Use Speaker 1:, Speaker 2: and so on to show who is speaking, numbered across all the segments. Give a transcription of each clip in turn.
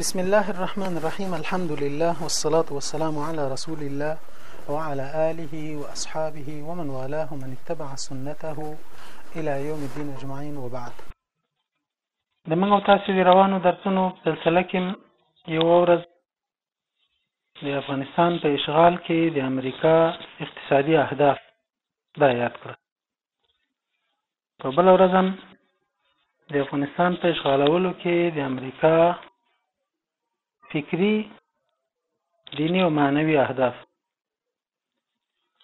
Speaker 1: بسم الله الرحمن الرحيم الحمد لله والصلاة والسلام على رسول الله وعلى آله وأصحابه ومن والاه من اتبع سنته إلى يوم الدين أجمعين وبعد د موږ او تاسو د روانو درسونو سلسله کې یو ورځ د افغانستان په اشغال کې د امریکا اقتصادي اهداف دا یاد کړه په بله ورځ هم د افغانستان په اشغالولو کې د امریکا فکری دینی او معنوي اهداف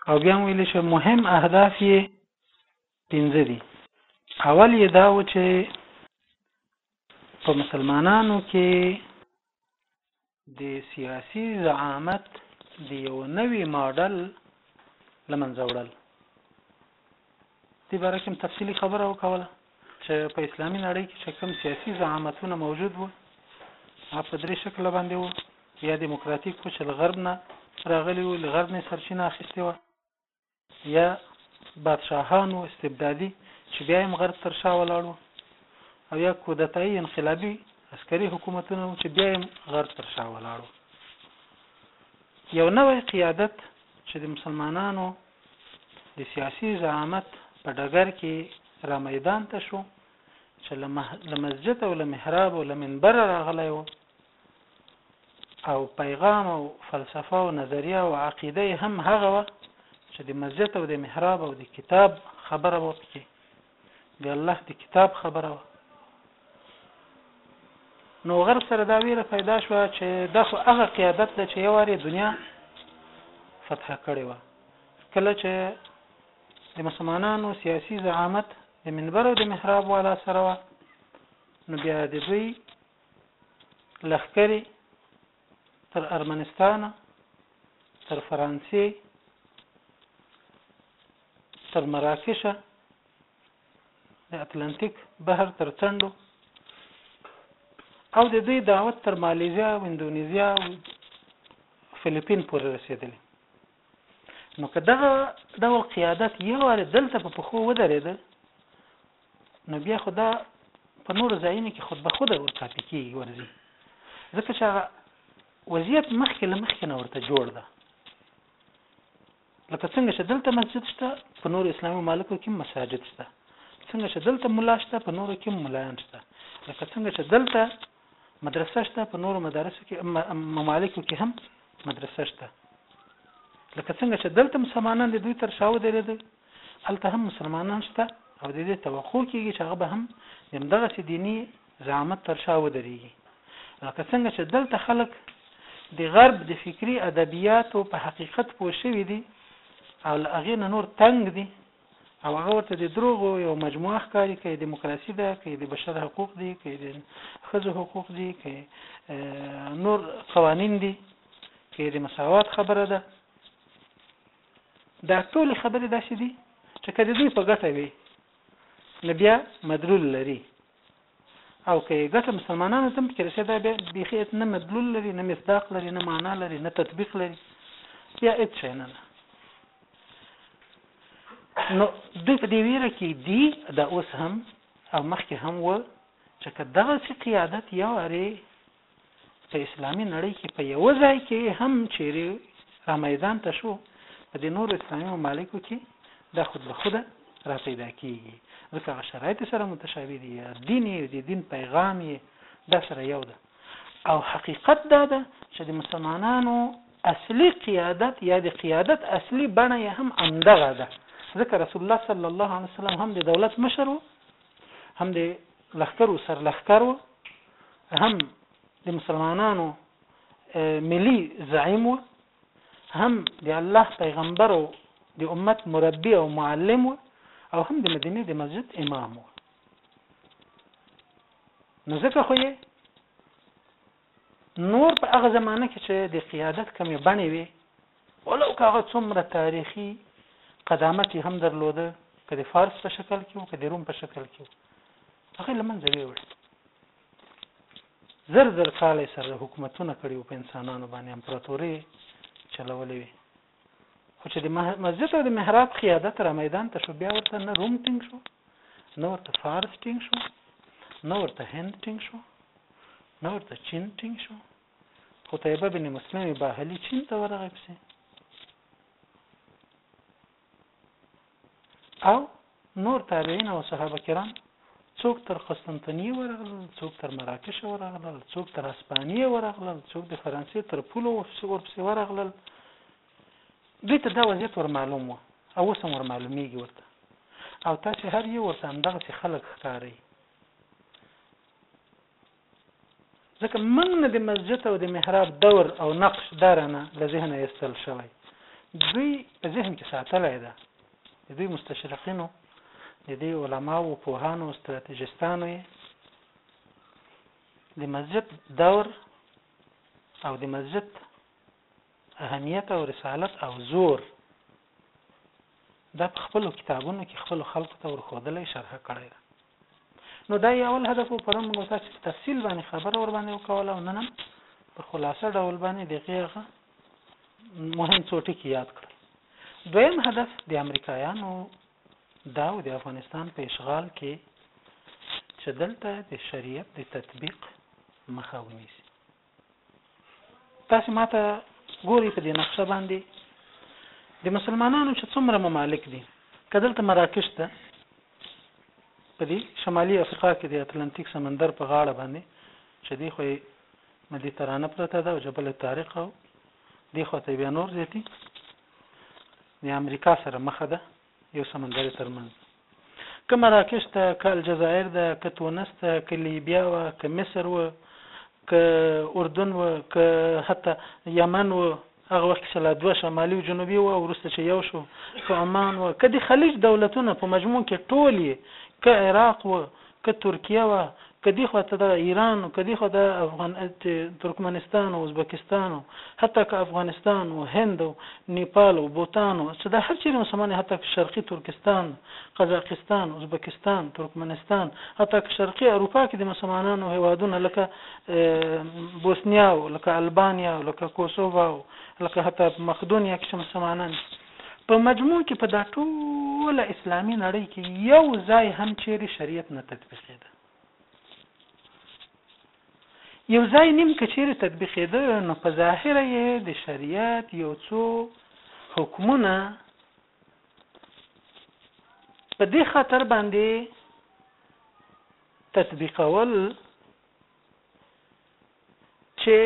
Speaker 1: او بیا ویل شو مهم اهداف یې پنځه دي اول یې دا و چې په مسلمانانو کې د سیاسي زعامت د یوه نوي ماډل له منځه وړل. دې باره کې هم تفصیلي خبره وکوله چې په اسلامي نړۍ کې چې کوم سیاسي زعامتونه موجود وو هغه په درې شکله باندې وو یا دیموکراتیک وو چې له غرب نه راغلي وو له غرب نه سرچینه اخیستې وه یا بادشاهانو استبدادي چې بیا هم غرب تر شا ولاړ وو او یا کودتايي انقلابي عسکري حکومتونه وو چې بیا هم غرب تر شا ولاړ وو. یو نوی قیادت چې د مسلمانانو د سیاسي زعامت په ډګر کې را میدان ته شو چې له مسجد او له محراب او له منبره راغلی و، او پیغام او فلسفه او نظریه او عقیده هم هغه وه چې د مسجد او د محراب او د کتاب خبره وه پکې د الله د کتاب خبره وه نو غرب سره دا ویره پیدا شو چې د خو هغه قیادت د چې یواري دنیا فتح کړي و کله چې د مسلمانانو سیاسي زعامت د منبر او د محراب والا سره نو بیا د دوی لښکرې تر ارمنستانه، تر فرانسې، تر مراکشه د اتلانتیک بحر تر څنډو او د دوی دعوت تر مالیزیا او اندونیزیا او فلیپین پورې رسیدلی نو که دغه ډول قیادت یو وارې دلته په پښو ودرېده نو بیا خو دا په نورو ځایونو کې خود به خوده ورکاپي کېږي ورځي ځکه چې هغه وضعیت مخکې له مخکې نه ورته جوړ ده لکه څنګه چې دلته مسجد شته په نورو اسلامي ممالکو کې مساجد شته څنګه چې دلته ملا شته په نورو کې ملایان شته لکه څنګه چې دلته مدرسه شته په نورو مدارسو کې ممالکو کې هم مدرسه شته لکه څنګه چې دلته مسلمانان د دوی تر شاو درېدل هلته هم مسلمانان شته او د دې توقع کېږي چې هغه به هم د همدغسې دیني زعامت تر شا ودرېږي لکه څنګه چې دلته خلک د غرب د فکري ادبیاتو په حقیقت پوه شوي دي او له هغې نه نور تنګ دي او هغه ورته د دروغو یو مجموعه ښکاري که دیموکراسي ده که د بشر حقوق دي که د ښځو حقوق دي که نور قوانین دي که د مساوات خبره ده دا ټولې خبرې داسې دي چې که د دوی په ګټه وي نو بیا مدلول لري او که یې ګټه مسلمانانو ته هم پکې رسېده دا بیا بیخي هېڅ نه مدلول لري نه مصداق لري نه معنا لري نه تطبیق لري بیا هېڅ شی نه ده نو دوی په دې ویره کې دي دا اوس هم او مخکې هم و چې که دغسې قیادت یو وارې په اسلامي نړۍ کې په یو ځای کې هم چیرې را میدان ته شو په دې نورو اسلامي ممالکو کې دا خود به خوده را پیدا کیږي ځکه هغه شرایط سره متشابه دي دین یې د دین پیغام یې دا سره یو ده او حقیقت دا ده چې د مسلمانانو اصلي قیادت یا د قیادت اصلي بڼه یې هم همدغه ده ځکه رسول الله صلی الله علیه وسلم هم د دولت مشر و هم د لخکرو سر لخکرو هم د مسلمانانو ملي زعیم و هم د الله پیغمبر او د امت مربي او معلم و او هم د مدینه د مسجد امام و نو ځکه خو یې نور په هغه زمانه کې چې د قیادت کومې بڼې وې، ولو که هغه څومره تاریخي قدامت یې هم درلوده، که د فارس په شکل کې و، که د روم په شکل کې و، هغه له منځه ویې وړل. زر زر کاله یې سره حکومتونه کړي وو، په انسانانو باندې امپراتورۍ یې چلولې وې. خو چې د مسجد او د محراب قیادت را میدان ته شو بیا ورته نه روم ټینګ شو نه ورته فارس ټینګ شو نه ورته هند ټینګ شو نه ورته چین ټینګ شو خو طیبه بن مسلم باهلی چین ته ورغی پسې او نور تابعین او صحابه کرام څوک تر قسطنطنیه ورغلل څوک تر مراکش ورغلل څوک تر اسپانیه ورغلل څوک د فرانسې تر پولو ورپسې ورغلل دوی ته دا وضعیت ور معلوم و او اوس هم ور معلومیږي ورته او تاسو هر یو ورته همدغسې خلک ښکارئ ځکه موږ نه د مسجد او د محراب دور او نقش دا رانه له ذهنه ایستل شوی، دوی په ذهن کې ساتلی ده، د دوی مستشرقینو، د دې علماوو، پوهانو او ستراتیژیستانو یې د مسجد دور او د مسجد اهمیت او رسالت او زور دا په خپلو کتابونو کې خپلو خلکو ته ورښودلی شرح کړی ده. نو دا یې اول هدف و، پرون موږ تاسې په تفصیل باندې خبره ورباندې وکوله او نن هم په خلاصه ډول باندې د هغې هغه مهم څو ټکي یاد کړل. دویم هدف د امریکایانو دا او د افغانستان په اشغال کې چې دلته د شریعت د تطبیق مخه ونیسي. تاسې ماته ګورئ په دې نقشه باندې د مسلمانانو چې څومره ممالک دي که دلته مراکش ده په دې شمالي افریقا کې د اتلانتیک سمندر په غاړه باندې چې دی خو مدیترانه پرته ده او جبل طارق او دی خو ته بیا نور زیاتی د امریکا سره مخه ده یو سمندر تر منځ که مراکش ده که الجزایر ده که تونس ده که لیبیا وه که مصر و که اردن و که حتی یمن و هغه وخت چې لا دوه شمالي او جنوبي و ورسته چې یو شو که عمان و که د خلیج دولتونه په مجموع کې ټول که عراق و که ترکیه وه که دې خوا ته دغه ایران که دې خوا دا افغان چې ترکمنستان او ازبکستان او حتی که افغانستان او هند او نیپال او بوتان او چې دا هر چیرې مسلمان حتی که شرقي ترکستان ده قزاقستان ازبکستان ترکمنستان حتی که شرقي اروپا کې د مسلمانانو هیوادونه لکه بوسنیا او لکه البانیا او لکه کوسووا او لکه حتی مقدونیا کې چې مسلمانان په مجموع کې په دا ټوله اسلامي نړۍ کې یو ځای هم چیرې شریعت نه تطبیقېده. یو ځای نیم که چیرې تطبیقېده نو په ظاهره یې د شریعت یو څو حکمونه په دې خاطر باندې تطبیقول چې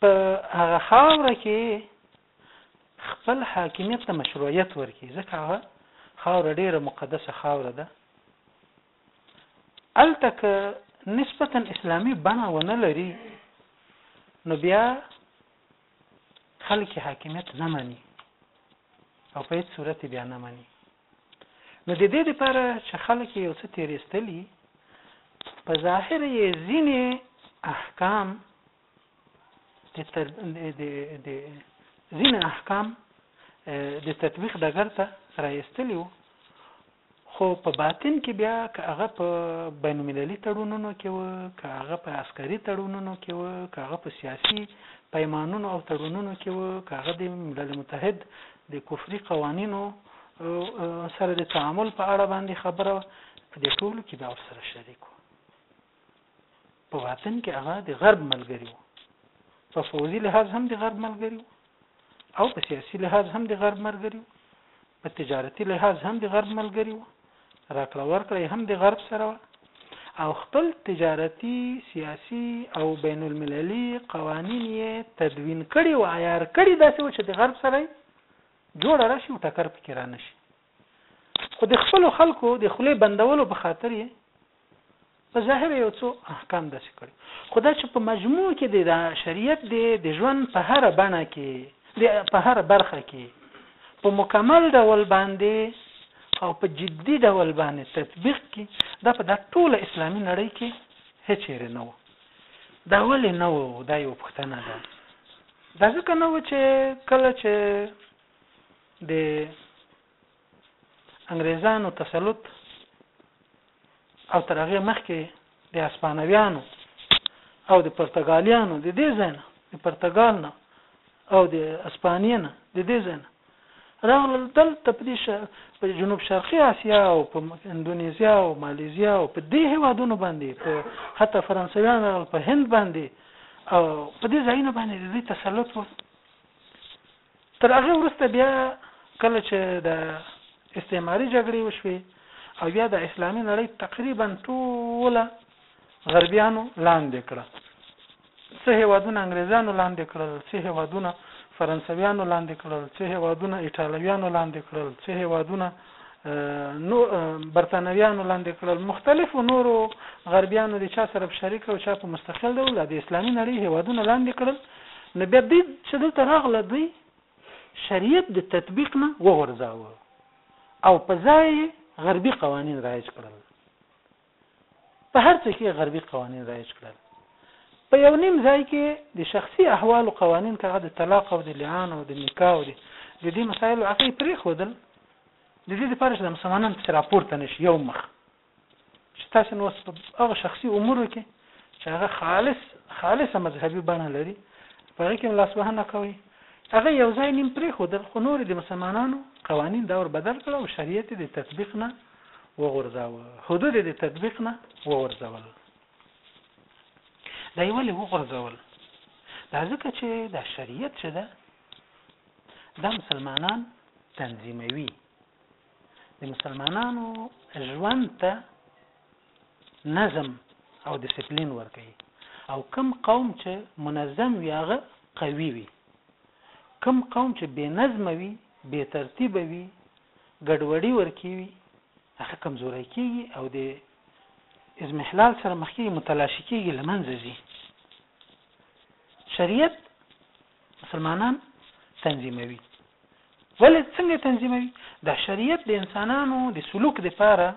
Speaker 1: په هغه خاوره کې خپل حاکمیت ته مشروعیت ورکړي ځکه هغه خاوره ډیره مقدسه خاوره ده الته که نسبتا اسلامی بنا ونه لري نو بیا خلک حاکمیت نه مني او په هیڅ صورت بیا نه مني نو د دې لپاره چې خلک یو څه تیرېستلي په ظاهر یې ځینې احکام د ځینې احکام د تطبیق ډګر ته راایستلي وو خو په باطن کې بیا که هغه په بین المللي تړونونو کې و که هغه په عسکري تړونونو کې و که هغه په سیاسي پیمانونو او تړونونو کې و که هغه د ملل متحد د کفري قوانینو سره د تعامل په اړه باندې خبره په دې ټولو کې بیا ورسره شریک په باطن کې هغه د غرب ملګری وو په فوزي لحاظ هم د غرب ملګری وو او په سیاسي لحاظ هم د غرب ملګری وو په تجارتي لحاظ هم د غرب ملګری وو راکړه ورکړه هم د غرب سره وه او خپل تجارتي سیاسي او بین المللي قوانین یې تدوین کړي او عیار کړي داسې و چې د غرب سره جوړ راشي او ټکر پکې را نشي خو د خپل خلکو د خلې بندولو په خاطر یې په ظاهره یو څو احکام داسې کړي خو دا چې په مجموع کې دی دا شریعت دی د ژوند په هره بڼه کې د په هره برخه کې په مکمل ډول باندې او په جدي ډول باندې تطبیق کی دا په دا ټوله اسلامي نړۍ کې هیڅ چیرې نه و دا ولې نه و دا یو پښتنه ده دا ځکه نه و چې کله چې د انګريزانو تسلط او تر هغه مخکې د اسپانویانو او د پرتګالیانو د دې ځای نه د پرتګال نه او د اسپانیې نه د دې ځای نه راغلل دلته په دې په جنوب شرقي اسیا او په اندونیزیا او مالیزیا او په دې هیوادونو باندې په حتی فرانسویان راغلل په هند باندې او په دې ځایونو باندې د دوی تسلط و تر هغه وروسته بیا کله چې د استعماري جګړې وشوې او بیا د اسلامي نړۍ تقریبا ټوله غربیانو لاندې کړه څه هیوادونه انګریزانو لاندې کړل څه هیوادونه فرانسویانو لاندې کړل څه هیوادونه ایټالویانو لاندې کړل څه هیوادونه نو برتانویانو لاندې کړل مختلفو نورو غربیانو د چا سره په شریک او چا په مستقل ډول د اسلامي نړۍ هیوادونه لاندې کړل نو بیا دوی چې دلته راغله دوی شریعت د تطبیق نه وغورځاوه او په ځای غربي قوانین رایج کړل په هر څه کې غربي قوانین رایج کړل. په یو نیم ځای کې د شخصي احوالو قوانین که هغه د طلاق او د لعان او د نکاح او د د دې مسایلو هغه یې پرېښودل د دې لپاره چې د مسلمانانو پسې راپورته نه شي یو مخ چې تاسو نو اوس په هغه شخصي امورو کې چې هغه خالص خالصه مذهبي بڼه لري په هغې کې هم لاسوهنه کوي هغه یو ځای نیم پرېښودل خو نور د مسلمانانو قوانین دا ور بدل کړه او شریعت د تطبیق نه وغورځاوه، حدود یې د تطبیق نه وغورځول. دا یې ولې وغورځول؟ دا ځکه چې دا شریعت چې ده دا مسلمانان تنظیموي د مسلمانانو ژوند ته نظم او ډیسپلین ورکوي او کم قوم چې منظم وي هغه قوي وي کم قوم چې بې نظم وي بې ترتیب وي ګډوډي ورکيوي هغه کمزوری کيږي او د اضمحلال سره مخ کيږي متلاشي کيږي لمنځه ځي شریعت مسلمانان تنظیموي ولې څنګه تنظیموي دا شریعت د انسانانو د سلوک د پاره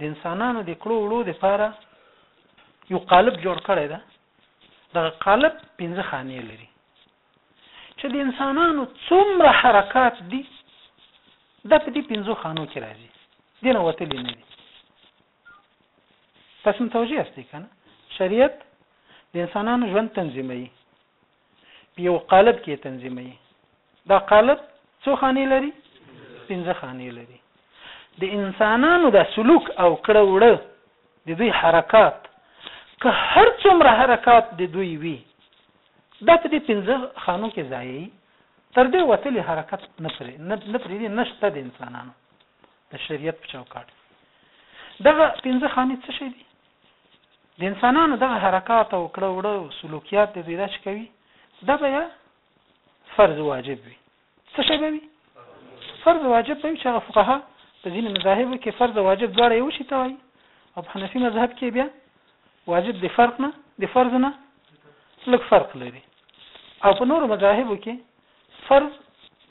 Speaker 1: د انسانانو د کړو وړو د پاره یو قالب جوړ کړی دا د قالب پنځه خانې لري چې د انسانانو څومره حرکات دي دا په دې پنځو خانو کې راځي دینه وتلی نه دي تاسو متوجه یاست کنه شریعت د انسانانو ژوند تنظیموي په یو قالب کې تنظیموي دا قالب څو خانې لري پنځه خانې لري د انسانانو د سلوک او کړه وړه د دوی حرکات که هر څومره حرکات د دوی وي دا په دې پنځه خانو کې ځایي تر دې وتلي حرکت نه پرې نه پرې دي نشته د انسانانو د شریعت په چوکاټ دغه پنځه خانې څه شي دي د انسانانو دغه حرکات او کړه وړه او سلوکیات د دوی دا چې کوي دا بیا فرض واجب وي څه شی به وي؟ فرض او واجب به وي چې هغه فقها په ځینې مذاهبو کې فرض او واجب دواړه یو شي ته وایي او په حنفي مذهب کې بیا واجب د فرق نه د فرض نه لږ فرق لري او په نورو مذاهبو کې فرض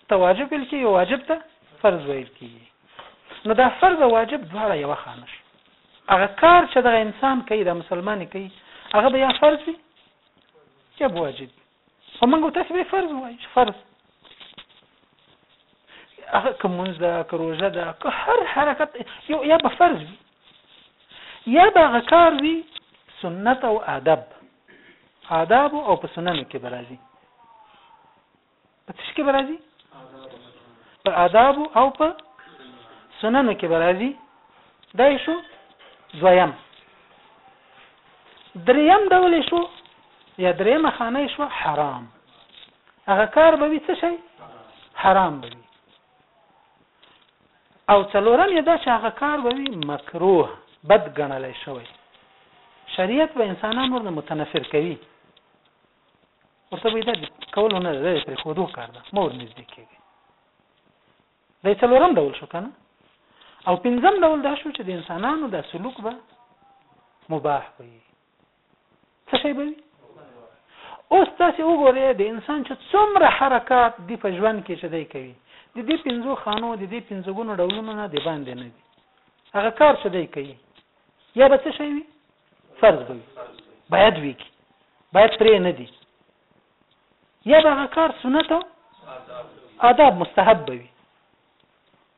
Speaker 1: ته واجب ویل کېږي واجب ته فرض ویل کېږي نو دا فرض او واجب دواړه یو خانه شي هغه کار چې دغه انسان کوي دا مسلمان کوي هغه به یا فرض وي یا واجب او موږ تاسو به فرض وایو چې فرض هغه کومونځ ده که روژه ده که هر حرکت یو یا به فرض وي یا به هغه کار وي سنت او آداب آداب او په سننو کې به راځي په څه کې به راځي په آداب او په سننو کې به راځي دا شو دویم دریم ډول شو یا دریمه خانه یې شوه حرام هغه کار به وي څه شی حرام به وي او څلورم یې دا چې هغه کار به وي مکروه بد ګڼلی شوی شریعت به انسانان ورنه متنفر کوي ورته به دا کول نه ده پرې خودو کار ده مور نږدې کېږي دا څلورم ډول شو کنه او پنځم ډول دا شو چې د انسانانو د سلوک به مباح وي څه شی به وي اوس تاسو وګورئ د انسان چې څومره حرکت دی په ژوند کې چې دی کوي د دې پنځو خانو د دې پنځو ګونو ډولونو نه دی باندې نه دي هغه کار چې دی کوي یا به څه شي وي فرض به باید وي کی باید پرې نه دي یا به هغه کار سنت او آداب مستحب به وي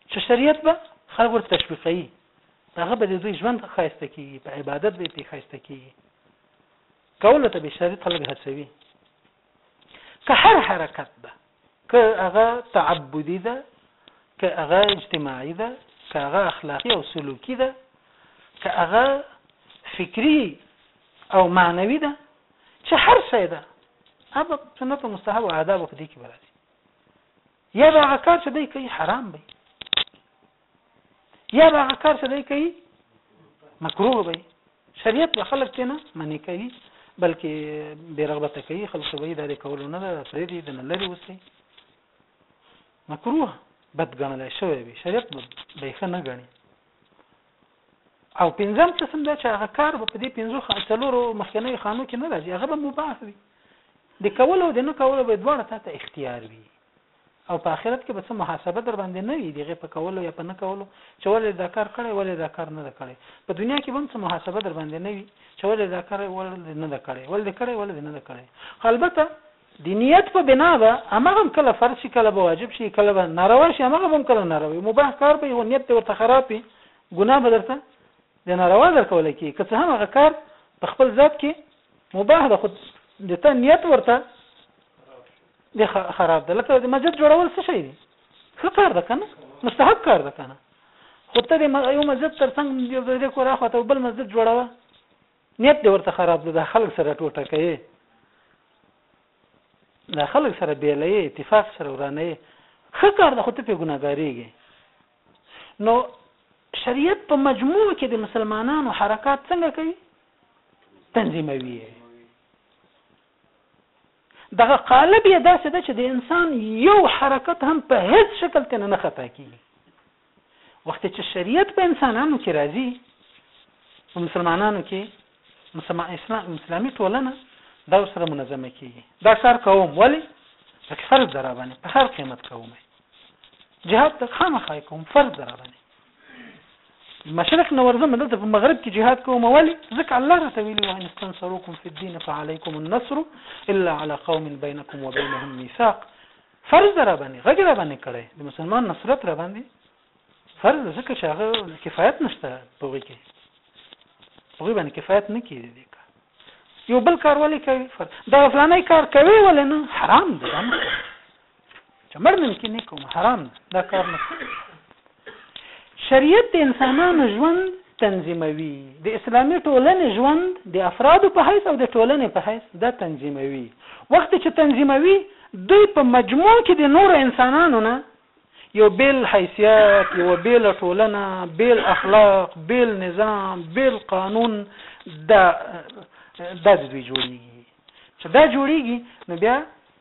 Speaker 1: چې شریعت به خلک ورته تشویقوي هغه به د دوی ژوند خایسته کیږي په عبادت به پی خایسته کیږي کولو ته به شریعت خلک هڅوي که هر حرکت ده که هغه تعبدي ده که هغه اجتماعي ده که هغه اخلاقي او سلوکي ده که هغه فکری او معنوي ده چې هر څه ده هغه سنت او مستحب او آداب په دې کې راځي یا به هغه کار چې دی کوي حرام وي یا به هغه کار چې دی کوي مکروه وي شریعت به خلک تنه منې کوي بلکې بې رغبته کوي خلک به دا د کولو نه ده پرې دي د نه لري اوسي مکروه بد ګڼل شوی وي شریعت به ښه نه ګڼي او پنځم قسم دا چې هغه کار به په دې پنځو خا... څلورو مخکنیو خانو کې نه راځي هغه به مباح وي د کولو او د نه کولو به دواړه تا ته اختیار وي او په آخرت کې به څه محاسبه در باندې نه وي دغه په کولو یا په نه کولو چې ولې دا کار کړی ولې دا کار نه کړی په دنیا کې به څه محاسبه در باندې نه وي چې ولې دا کار ولې نه کړی ولې کړی ولې نه کړی البته د نیت په بنا به هماغه هم کله فرض شي کله به واجب شي کله به ناروا شي هماغه به هم کله ناروا وي مباح کار به یو نیت دی ورته خراب وي ګناه به درته د ناروا درکول کېږي که څه هم هغه کار په خپل ذات کې مباح ده خو د ته نیت ورته د خراب ده لکه د مسجد جوړول څه شي دي ښه کار ده کنه مستحب کار ده کنه خو ته د یو مسجد ترڅنګ یو ځای کور اخوته بل مسجد جوړوه نیت دی ورته خراب ده دا خلک سره ټوټه کوي دا خلک سره بیلې اتفاق سره ورانه خه کار ده خو ته په ګناګاریږي نو شریعت په مجموع کې د مسلمانانو حرکات څنګه کوي تنظیموي دغه قالب یې داسې ده چې د انسان یو حرکت هم په هیڅ شکل تنه نه خطا کیږي وخت چې شریعت په انسانانو کې راځي په مسلمانانو کې مسلمان اسلام اسلامي ټولنه دا ورسره منظمه کیږي دا کار کوم ولی ځکه فرض درا باندې په هر قیمت کوم جهاد ته خامخا کوم فرض درا باندې مشرق نه ورځم دلته په مغرب کې جهاد کوم ولي ځکه الله راته ویلي وان استنصروکم فی الدین فعلیکم النصر الا علی قوم بینکم وبینهم میثاق فرض ده راباندې غږ یې راباندې کړی د مسلمان نصرت راباندې فرض ده ځکه چې هغه کفایت نشته په هغوی کې په هغوی باندې کفایت نه کېږي دې کار یو بل کار ولې کوي فرض دغه فلانی کار کوي ولې نه حرام دی دا نه چې مړ ممکن نه کوم حرام ده دا کار نه شریعت د انسانانو ژوند تنظیموي، د اسلامي ټولنې ژوند د افرادو په حیث او د ټولنې په حیث دا تنظیموي، وخت چې تنظیموي دوی په مجموع کې د نورو انسانانو نه یو بېل حیثیت، یوه بېله ټولنه، بېل اخلاق، بېل نظام، بېل قانون دا دا د دوی جوړېږي، چې دا جوړېږي نو بیا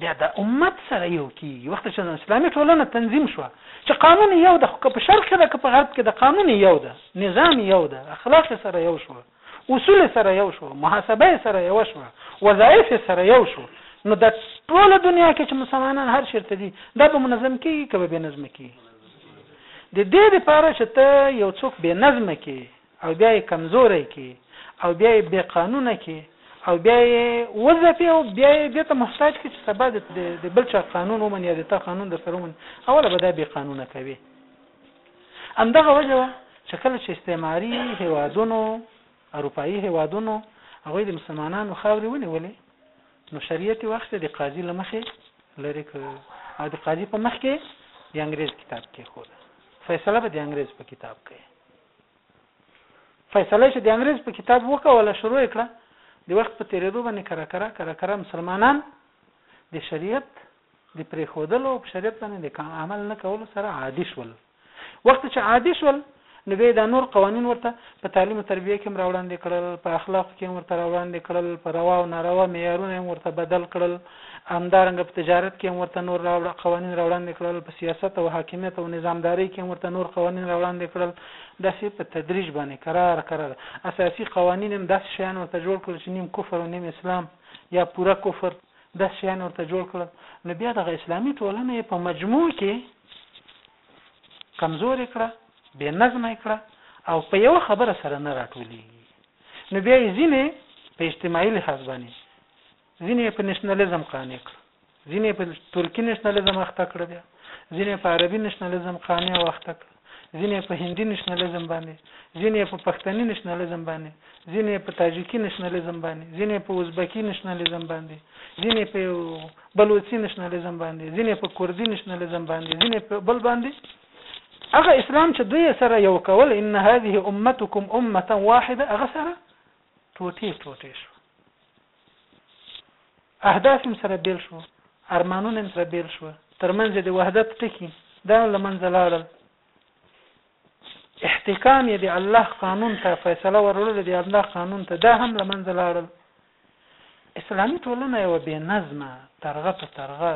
Speaker 1: بیا د امت سره یو کیږي وخت چې اسلامي ټولنه تنظیم شو چې قانون یو ده خو که په شرق کې ده که په غرب کې ده قانون یو ده نظام یو ده اخلاق سره یو شو اصول سره یو شو محاسبه سره یو شو وظایف سره یو شو نو د ټوله دنیا کې چې مسلمانان هر چیرته دي دا به منظم کیږي که به بې نظمه کیږي د دې لپاره چې ته یو څوک بې نظمه کې او بیا یې کمزوری کړي او بیا یې بې قانونه کړي او بیا یې وځپي او بیا یې دې ته محتاج کړي چې سبا د بل چا قانون ومني یا د تا قانون در سره ومني اوله به دا بې قانونه کوي همدغه وجه وه چې کله چې استعماري هیوادونو اروپایي هیوادونو هغوی د مسلمانانو خاورې ونیولې نو شریعت وخت د قاضي له مخې لرې کړ او د قاضي په مخ کې د انګريز کتاب کې خو فیصله به د انګريز په کتاب کوي فیصله چې د انګریز په کتاب وکوله شروع یې کړه، د وخت په تېرېدو باندې کره کره کره کره مسلمانان د شریعت د پرېښودلو او په شریعت باندې د عمل نه کولو سره عادي شول. وخت چې عادي شول نو بیا دا نور قوانین ورته په تعلیم او تربیه کې هم راوړاندې کړل په اخلاقو کې هم ورته راوړاندې کړل په روا او ناروا معیارونه هم ورته بدل کړل همدارنګه په تجارت کې هم ورته نور راوړه قوانین راوړاندې کړل، په سیاست او حاکمیت او نظام دارۍ کې هم ورته نور قوانین راوړاندې کړل، داسې په تدریج باندې کرار کرار اساسي قوانین هم داسې شیان ورته جوړ کړل چې نیم کفر او نیم اسلام یا پوره کفر داسې شیان ورته جوړ کړل نو بیا دغه اسلامي ټولنه یې په مجموع کې کمزورې کړه بې نظمه یې کړه او په یوه خبره سره نه راټولېږي نو بیا یې ځینې په اجتماعي لحاظ باندې ځینې یې په نشنلزم قانع کړل، ځینې یې په ترکي نشنلزم اخته کړل، بیا ځینې یې په عربي نشنلزم قانع او اخته کړل، ځینې یې په هندي نشنلزم باندې، ځینې یې په پښتني نشنلزم باندې، ځینې یې په تاجکي نشنلزم باندې، ځینې یې په ازبکي نشنلزم باندې، ځینې یې په بلوڅي نشنلزم باندې، ځینې یې په کردي نشنلزم باندې، ځینې یې په بل باندې هغه اسلام چې دوی سره یو کول ان هذه امتکم امه واحده هغه سره ټوټې ټوټې شو اهداف يم سره بېل شو ارمانونه يم سره بېل شو تر منځ يې د وحدت ټکي دا له منځه لاړل احتکام یې د الله قانون ته فیصله ورولل د الله قانون ته دا هم لمنځه لاړل اسلامي ټولنه یو بې نظمه ترغه په ترغه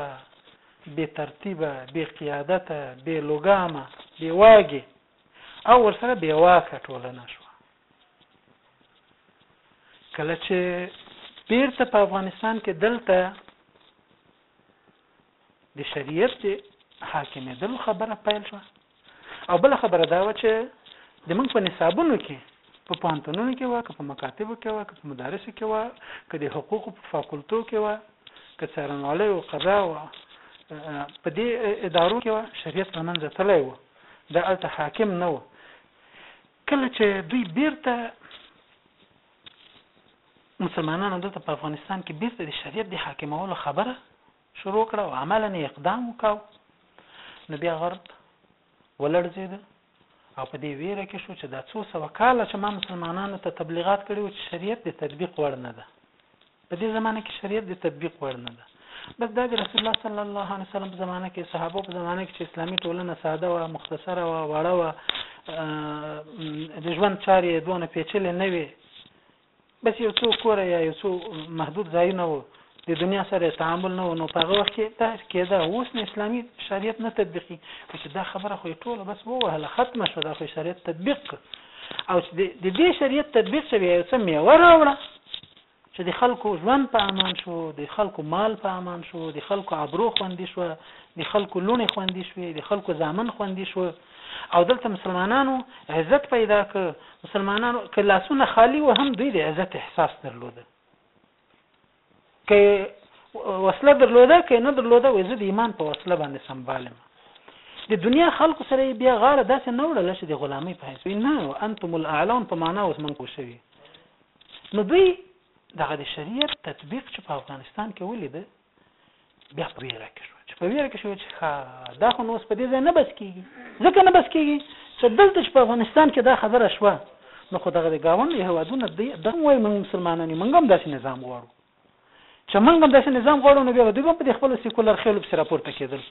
Speaker 1: بې ترتیبه بې قیادته بې لګامه بې واګي او ورسره بې واکه ټولنه شو کله چې بیرته په افغانستان کې دلته د شریعت د حاکمېدلو خبره پیل شوه او بل خبره دا و چې د موږ په نصابونو کې په پانتونونو کې وه که په مکاتبو کې وه که په مدارسو کې وه که د حقوقو په فاکولتو کې وه که څارنوالۍ او قضا وه په دې ادارو کې وه شریعت له منځه تللی و دا هلته حاکم نه و کله چې دوی بیرته مسلمانانو دلته په افغانستان کې بیرته د شریعت د حاکمولو خبره شروع کړه او عملا یې اقدام وکاو نو بیا غرب ولړزید او په دې ویره کې شو چې دا څو سو کال چې ما مسلمانانو ته تبلیغات کړي او چې شریعت د تطبیق وړ نه ده په دې زمانه کې شریعت د تطبیق وړ نه ده بس دا د رسول الله صلی الله علیه وسلم په زمانه کې صحابه په زمانه کې چې اسلامي ټولنه ساده و مختصره و وړه و د ژوند چارې دونه پیچلې نه وي بس یو څو کور یا یو څو محدود ځایونه وو د دنیا سره تعامل نه نو په هغه وخت کې دا کېده اوس نه اسلامي شریعت نه تطبیقي چې دا خبره خو ټوله بس ووهله ختمه شو دا خو شریعت تطبیق او چې د دې شریعت تطبیق شوی یو څه میوه راوړه چې د خلکو ژوند په امان شو، د خلکو مال په امان شو، د خلکو ابرو خوندي شوه، د خلکو لوڼې خوندي شوې، د خلکو زامن خوندي شو او دلته مسلمانانو عزت پیدا کړ. مسلمانانو که لاسونه خالي و هم دوی د عزت احساس درلوده. که وسله درلوده که نه درلوده وې زه د ایمان په وسله باندې سمبالم. د دنیا خلکو سره بیا غاړه داسې نه وړله چې د غلامۍ په حیث وي نه انتم الاعلون په معنا اوس منکو شوي نو دوی دغه د شریعت تطبیق چې په افغانستان کې ولید بیا په ویره کې شو چې په ویره کې شو چې ښه دا خو نو په دې ځای نه بس کیږي ځکه نه بس کیږي چې دلته چې په افغانستان کې دا خبره شوه نو خو دغه د گاوند هوادونه دغه وای موږ مسلمانان یو موږ هم داسې نظام غواړو چې موږ هم داسې نظام غواړو نو بیا دوی هم په خپل سیکولر خېلو په راپورته کېدل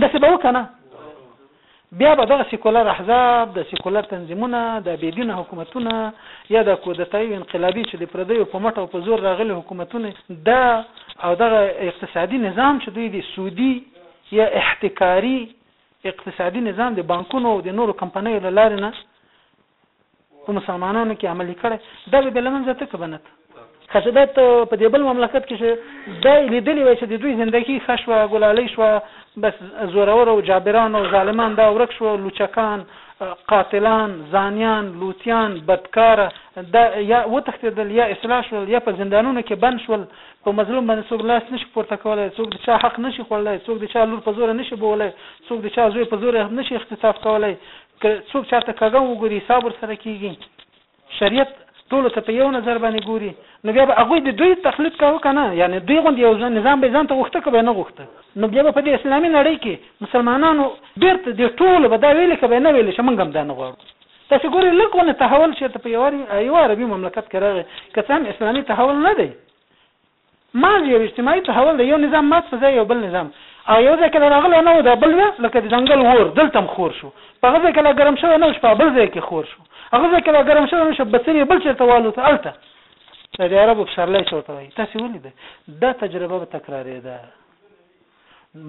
Speaker 1: داسې به و که نه؟ بیا به دغه سیکولر احزاب، د سیکولر تنظیمونه، د بې دینه حکومتونه یا د کودتايي او انقلابي چې د پردیو په مټ او په زور راغلي حکومتونه دا او دغه اقتصادي نظام چې دوی د سودي یا احتکاري اقتصادي نظام د بانکونو او د نورو کمپنیو له لارې نه په مسلمانانو کې عملي کړی دا به د لمنځه ته که بنت خشدت په دې بل مملکت کې چې دا لیدلی وای چې د دوی زندگی ښه شوه ګلالۍ شوه بس زورور او جابران او ظالمان دا ورک شو لوچکان قاتلان زانیان لوتیان بدکاره دا یا وتښتېدل یا اصلاح شول یا په زندانونو کې بند شول په مظلوم باندې څوک لاس نشي پورته کولی څوک د چا حق نشي خوړلی څوک د چا لور په زوره نشي بولی څوک د چا زوی په زوره نشي اختطاف کولی که څوک چاته کږه وګوري حساب ورسره کیږي شریعت ټولو ته په یو نظر باندې ګوري نو بیا به هغوی د دوی تقلید کاوه که نه یعنې دوی غوندې یو نظام به یې ځان ته غوښته که به یې نه غوښته نو بیا به په دې اسلامي نړۍ کې مسلمانانو بېرته دې ټولو به دا ویلې که به یې نه ویلې چې موږ هم دا نه غواړو تاسې ګورئ لږ غونې تحول چېرته په یوه یوه عربي مملکت کې راغی که څه هم اسلامي تحول نه دی ماضي یو اجتماعي تحول دی، یو نظام مات په ځای یو بل نظام او یو ځای کې لا راغلی نه و دا بل ځای لکه د ځنګل اور دلته هم خور شو په هغه ځای کې لا ګرم شوی نه و چې په بل ځای کې خور شو هغه ځای کې لا ګرم شوی نه شو بڅري یې بل چېرته والوته هلته دا د عربو پسرلی څه ورته وایي تاسې ولیده دا تجربه به تکرارېده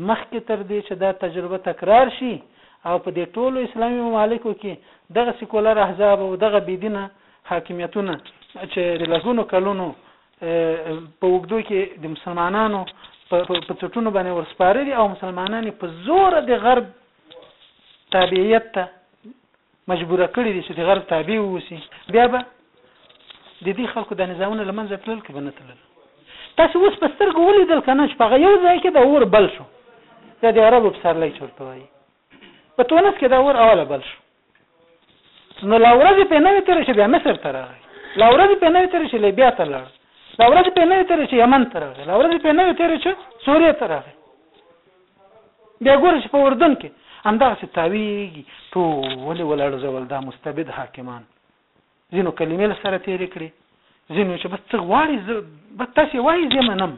Speaker 1: مخکې تر دې چې دا تجربه تکرار شي او په دې ټولو اسلامي ممالکو کې دغه سیکولر احزاب او دغه بيدینه حاکمیتونه چې د لګونو کلونو په وګدو کې د مسلمانانو په څټونو باندې ورسپاره دي او مسلمانان په زور د غرب تابعیت ته مجبوره کړی دي چې د غرب تابع ووسی بیا به د دې خلکو د نظامونو لمنځه تلل کې بنه تلل تاسو اوس په سترګو ولیدل کنه چې په یو ځای کې د اور بل شو دا د عربو په سرلای چورته وایي په تونس کې دا اور اوله بل شو نو لا ورځې په نوې تېرې شي بیا مصر ته راغی لا ورځې په نوې تېرې شي لیبیا ته لاړ لا ورځې په نوې تېرې شي یمن ته راغی لا ورځې په نوې تېرې شي سوریې ته راغی بیا ګوره چې په اردن کې همدغسې تاویږي ټولې ولړزول دا مستبد حاکمان ځینو کلمې له سره تېرې کړې ځینو چې بس څه غواړي زه بس تاسې وایي زه منم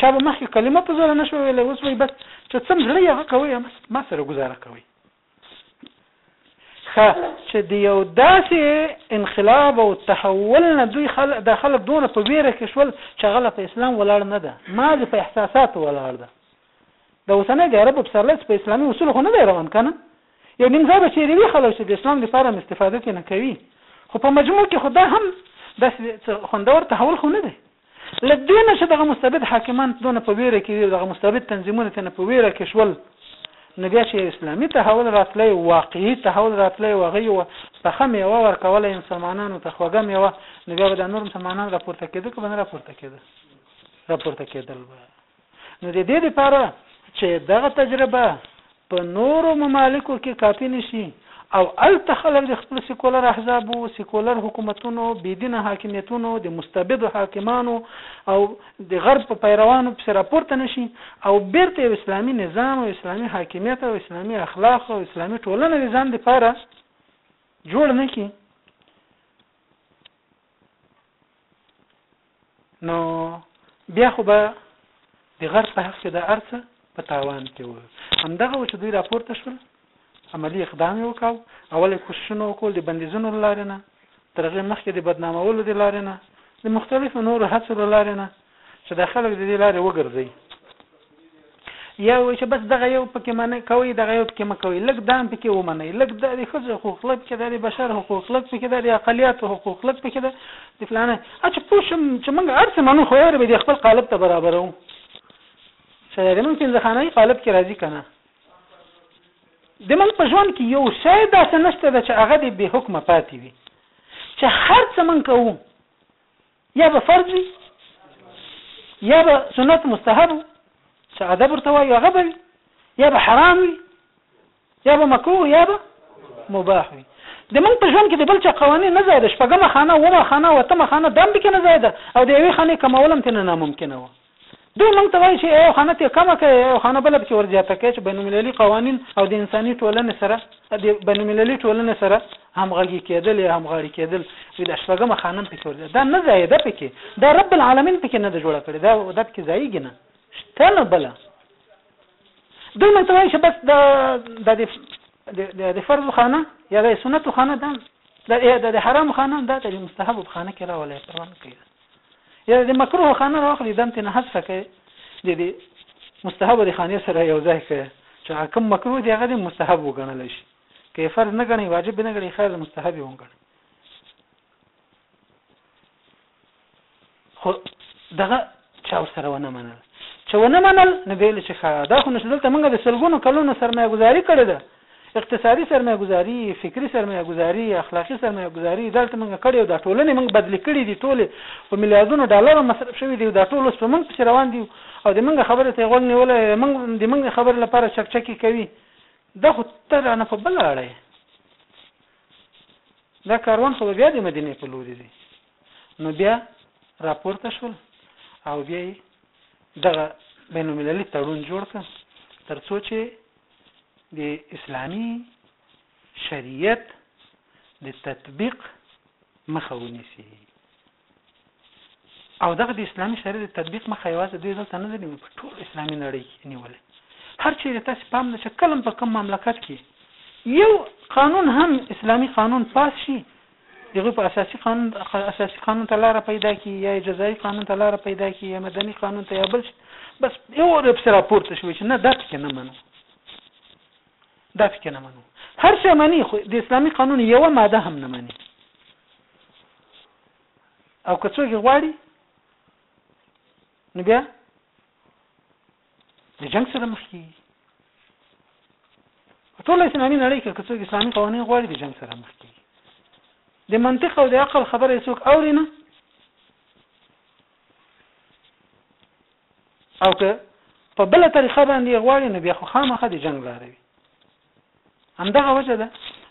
Speaker 1: چا به مخکې کلمه په زوره نه شوه ویلی اوس وایي بس چې څه زړه یې هغه کوئ ما سره ګزاره کوئ ښه چې د یو داسې انقلاب او تحول نه دوی خل... دا خلک دونه په ویره کې شول چې هغه له په اسلام ولاړ نه ده ما دې په احساساتو ولاړ ده د اوسنۍ د عربو پسرلی چې په اسلامي اصولو خو نه دی روان که نه یو نیم ځای به چېرې وي خلک چې د اسلام لپاره هم استفاده ترې نه کوي خو په مجموع کې خو دا هم داسې خوندور تحول خو نه دی له دې نه چې دغه مستبد حاکمان دونه په ویره کې دي او دغه مستبد تنظیمونه تنه په ویره کې شول نو بیا چې اسلامي تحول راتلی واقعي تحول راتلی و هغه یو پخه میوه ورکوله مسلمانانو ته خوږه میوه نو بیا به د نور مسلمانان راپورته کېده که به نه راپورته کېده راپورته کېدل به نو د دې لپاره چې دغه تجربه په نورو ممالکو کې کاپي نشي او الته خلک د خپل سیکولر احزابو سیکولر حکومتونو بيدینه حاکمیتونو د مستبدو حاکمانو او د غرب په پیروانو پسې راپورته نشي او بیرته یو اسلامي نظام او اسلامي حاکمیت او اسلامي اخلاق او اسلامي ټولنه د ځان لپاره جوړ نه کی نو بیا خو به د غرب په حق کې د ارڅه په تاوان کې و همدغه و چې دوی راپورته شول عملی اقدام یې وکاو اول یې کوششونه وکول د بندیزونو لارې نه تر هغې مخکې د بدنامولو د لارې نه د مختلفو نورو هڅو له لارې نه چې دا خلک د دې لارې وګرځوي یا وایي چې بس دغه یو پکې منئ کوئ دغه یو پکې مه کوئ لږ دا هم پکې ومنئ لږ دا د ښځو حقوق لږ پکې دا د بشر حقوق لږ پکې دا د اقلیاتو حقوق لږ پکې دا د فلانه چې پوه شم چې موږ هر څه منو خو یاره به د خپل قالب ته برابرو چې دا د موږ پنځه خانهي قالب کې راځي که نه د موږ په ژوند کې یو شی داسې نشته ده چې هغه د بې حکمه پاتې وي چې هر څه موږ کوو يا به فرض وي يا به سنت مستحب چې ادب ورته وایي هغه به وي یا به حرام وي یا به مکروه یا به مباح وي د موږ په ژوند کې د بل چا قوانین نه زیاده شپږمه خانه اومه خانه وتمه خانه دام به کې نه زیاده او د یوې خانې کمولم تنه ناممکنه وه دوی موږ ته وايي چې يوه خانه ترې کمه کړئ او يوه خانه بله پکې ور زياته کړئ چې بين المللي قوانين او د انساني ټولنې سره د بين المللي ټولنې سره همغږي کېدل يا همغاړي کېدل وي، دا شپږمه خانه هم پکې ور زياته دا نه زايده پکې دا رب العالمين پکې نه ده جوړه کړې دا دا پکې ځايږي نه شته نه بله دوی موږ ته وايي چې بس دا دا د د د فرض خانه یا د سنت خانه ده دا د حرام خانه ده د مستحب خانه کې راولې پرون کوي یا د مکروه خانه راخلی دم تنه حذف کړي د دې مستحب د خانه سره یو ځای کړي چې کوم مکروه دی هغه مستحب وګڼل شي که فرض نه غني واجب نه غني خیر مستحب وګڼي خو دغه چا سره ونه منل چې ونه منل نو به لچ ښه دا خو نشدل ته موږ د سلګونو کلونو سرمایه گذاري کړې ده اقتصادي سرمایه ګذاري، فکري سرمایه ګذاري، اخلاقي سرمایه ګذاري دلته موږ کړې او دا ټولنې موږ بدلې کړې دي، ټولې په میلیاردونو ډالرو مصرف شوې دي او دا ټول اوس په موږ پسې روان دي او د موږ خبرې ته یې غوږ نیولی دی، د موږ خبرې لپاره چکچکې کوي، دا خو ته رانه په بله اړه یې، دا کاروان خو به بیا د مدینې په لوري ځي، نو بیا راپورته شول او بیا یې دغه بین المللي تړون جوړ کړ ترڅو چې د اسلامي شریعت د تطبیق مخه ونیسي او دغه د اسلامي شریعت د تطبیق مخه یوازې دوی دلته نه دی په ټول اسلامي نړۍ کې نیولې هر چیرې تاسو پام نه چې کلم په کوم مملکت کې یو قانون هم اسلامي قانون پاس شي د هغوی په اساسي قانون اساسي قانون ته لاره پیدا کړي یا جزایي قانون ته لاره پیدا کړي یا مدني قانون ته یا بل شي بس یو ورځ پسې راپورته شوي چې نه دا پکې نه منو دا پکې نه منو هر شی مني خو د اسلامي قانون یوه ماده هم نه مني او که څوک غواړي نو بیا د جنگ سره مخ کیږي ټول اسلامي نړۍ کې که څوک اسلامي قوانين غواړي د جنگ سره مخ کیږي د منطق او د عقل خبره څوک اوري نه او که په بل طریقه باندې غواړي نو بیا خو خامخا د جنگ لاره وي همدغه وجه ده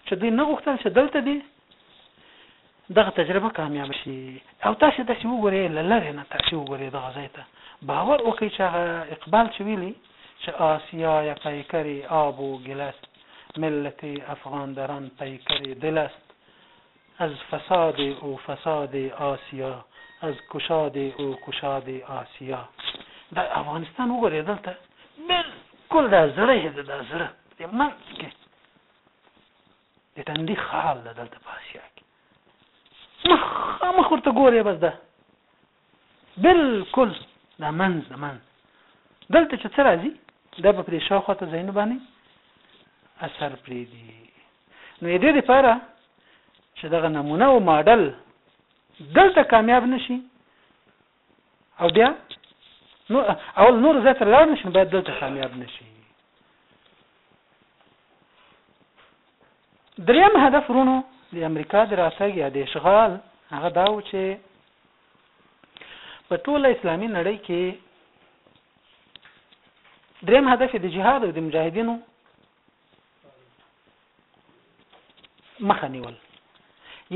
Speaker 1: چې دوی نه غوښتل چې دلته دي دغه تجربه کامیاب شي او تاسو د سی وګورئ لری نه تاسو وګورئ دغه ځای ته باور وکړئ چې هغه اقبال چې ویلي چې آسیا یا پیکری آب و گلست ملت افغان دران پیکری دلست از فساد او فساد آسیا از کشاد او کشاد آسیا د افغانستان وګورئ دلته بالکل دا زړه یې دا زړه د منځ کې د تندي خال ده دلته په آسیا کې مخامخ ورته ګورې بس ده بلکل دا منځ د منځ دلته چې څه راځي دا به په دې شاوخوا ته ځایونو باندې اثر پرېږدي نو د دې لپاره چې دغه نمونه او ماډل دلته کامیاب نشي او بیا نو اول نور ځای ته لاړ نشي باید دلته کامیاب نشي دریم هدف ورونو د امریکا د راتګ یا د اشغال هغه دا و چې په ټوله اسلامي نړۍ کې دریم هدف د جهاد او د مجاهدینو مخه نیول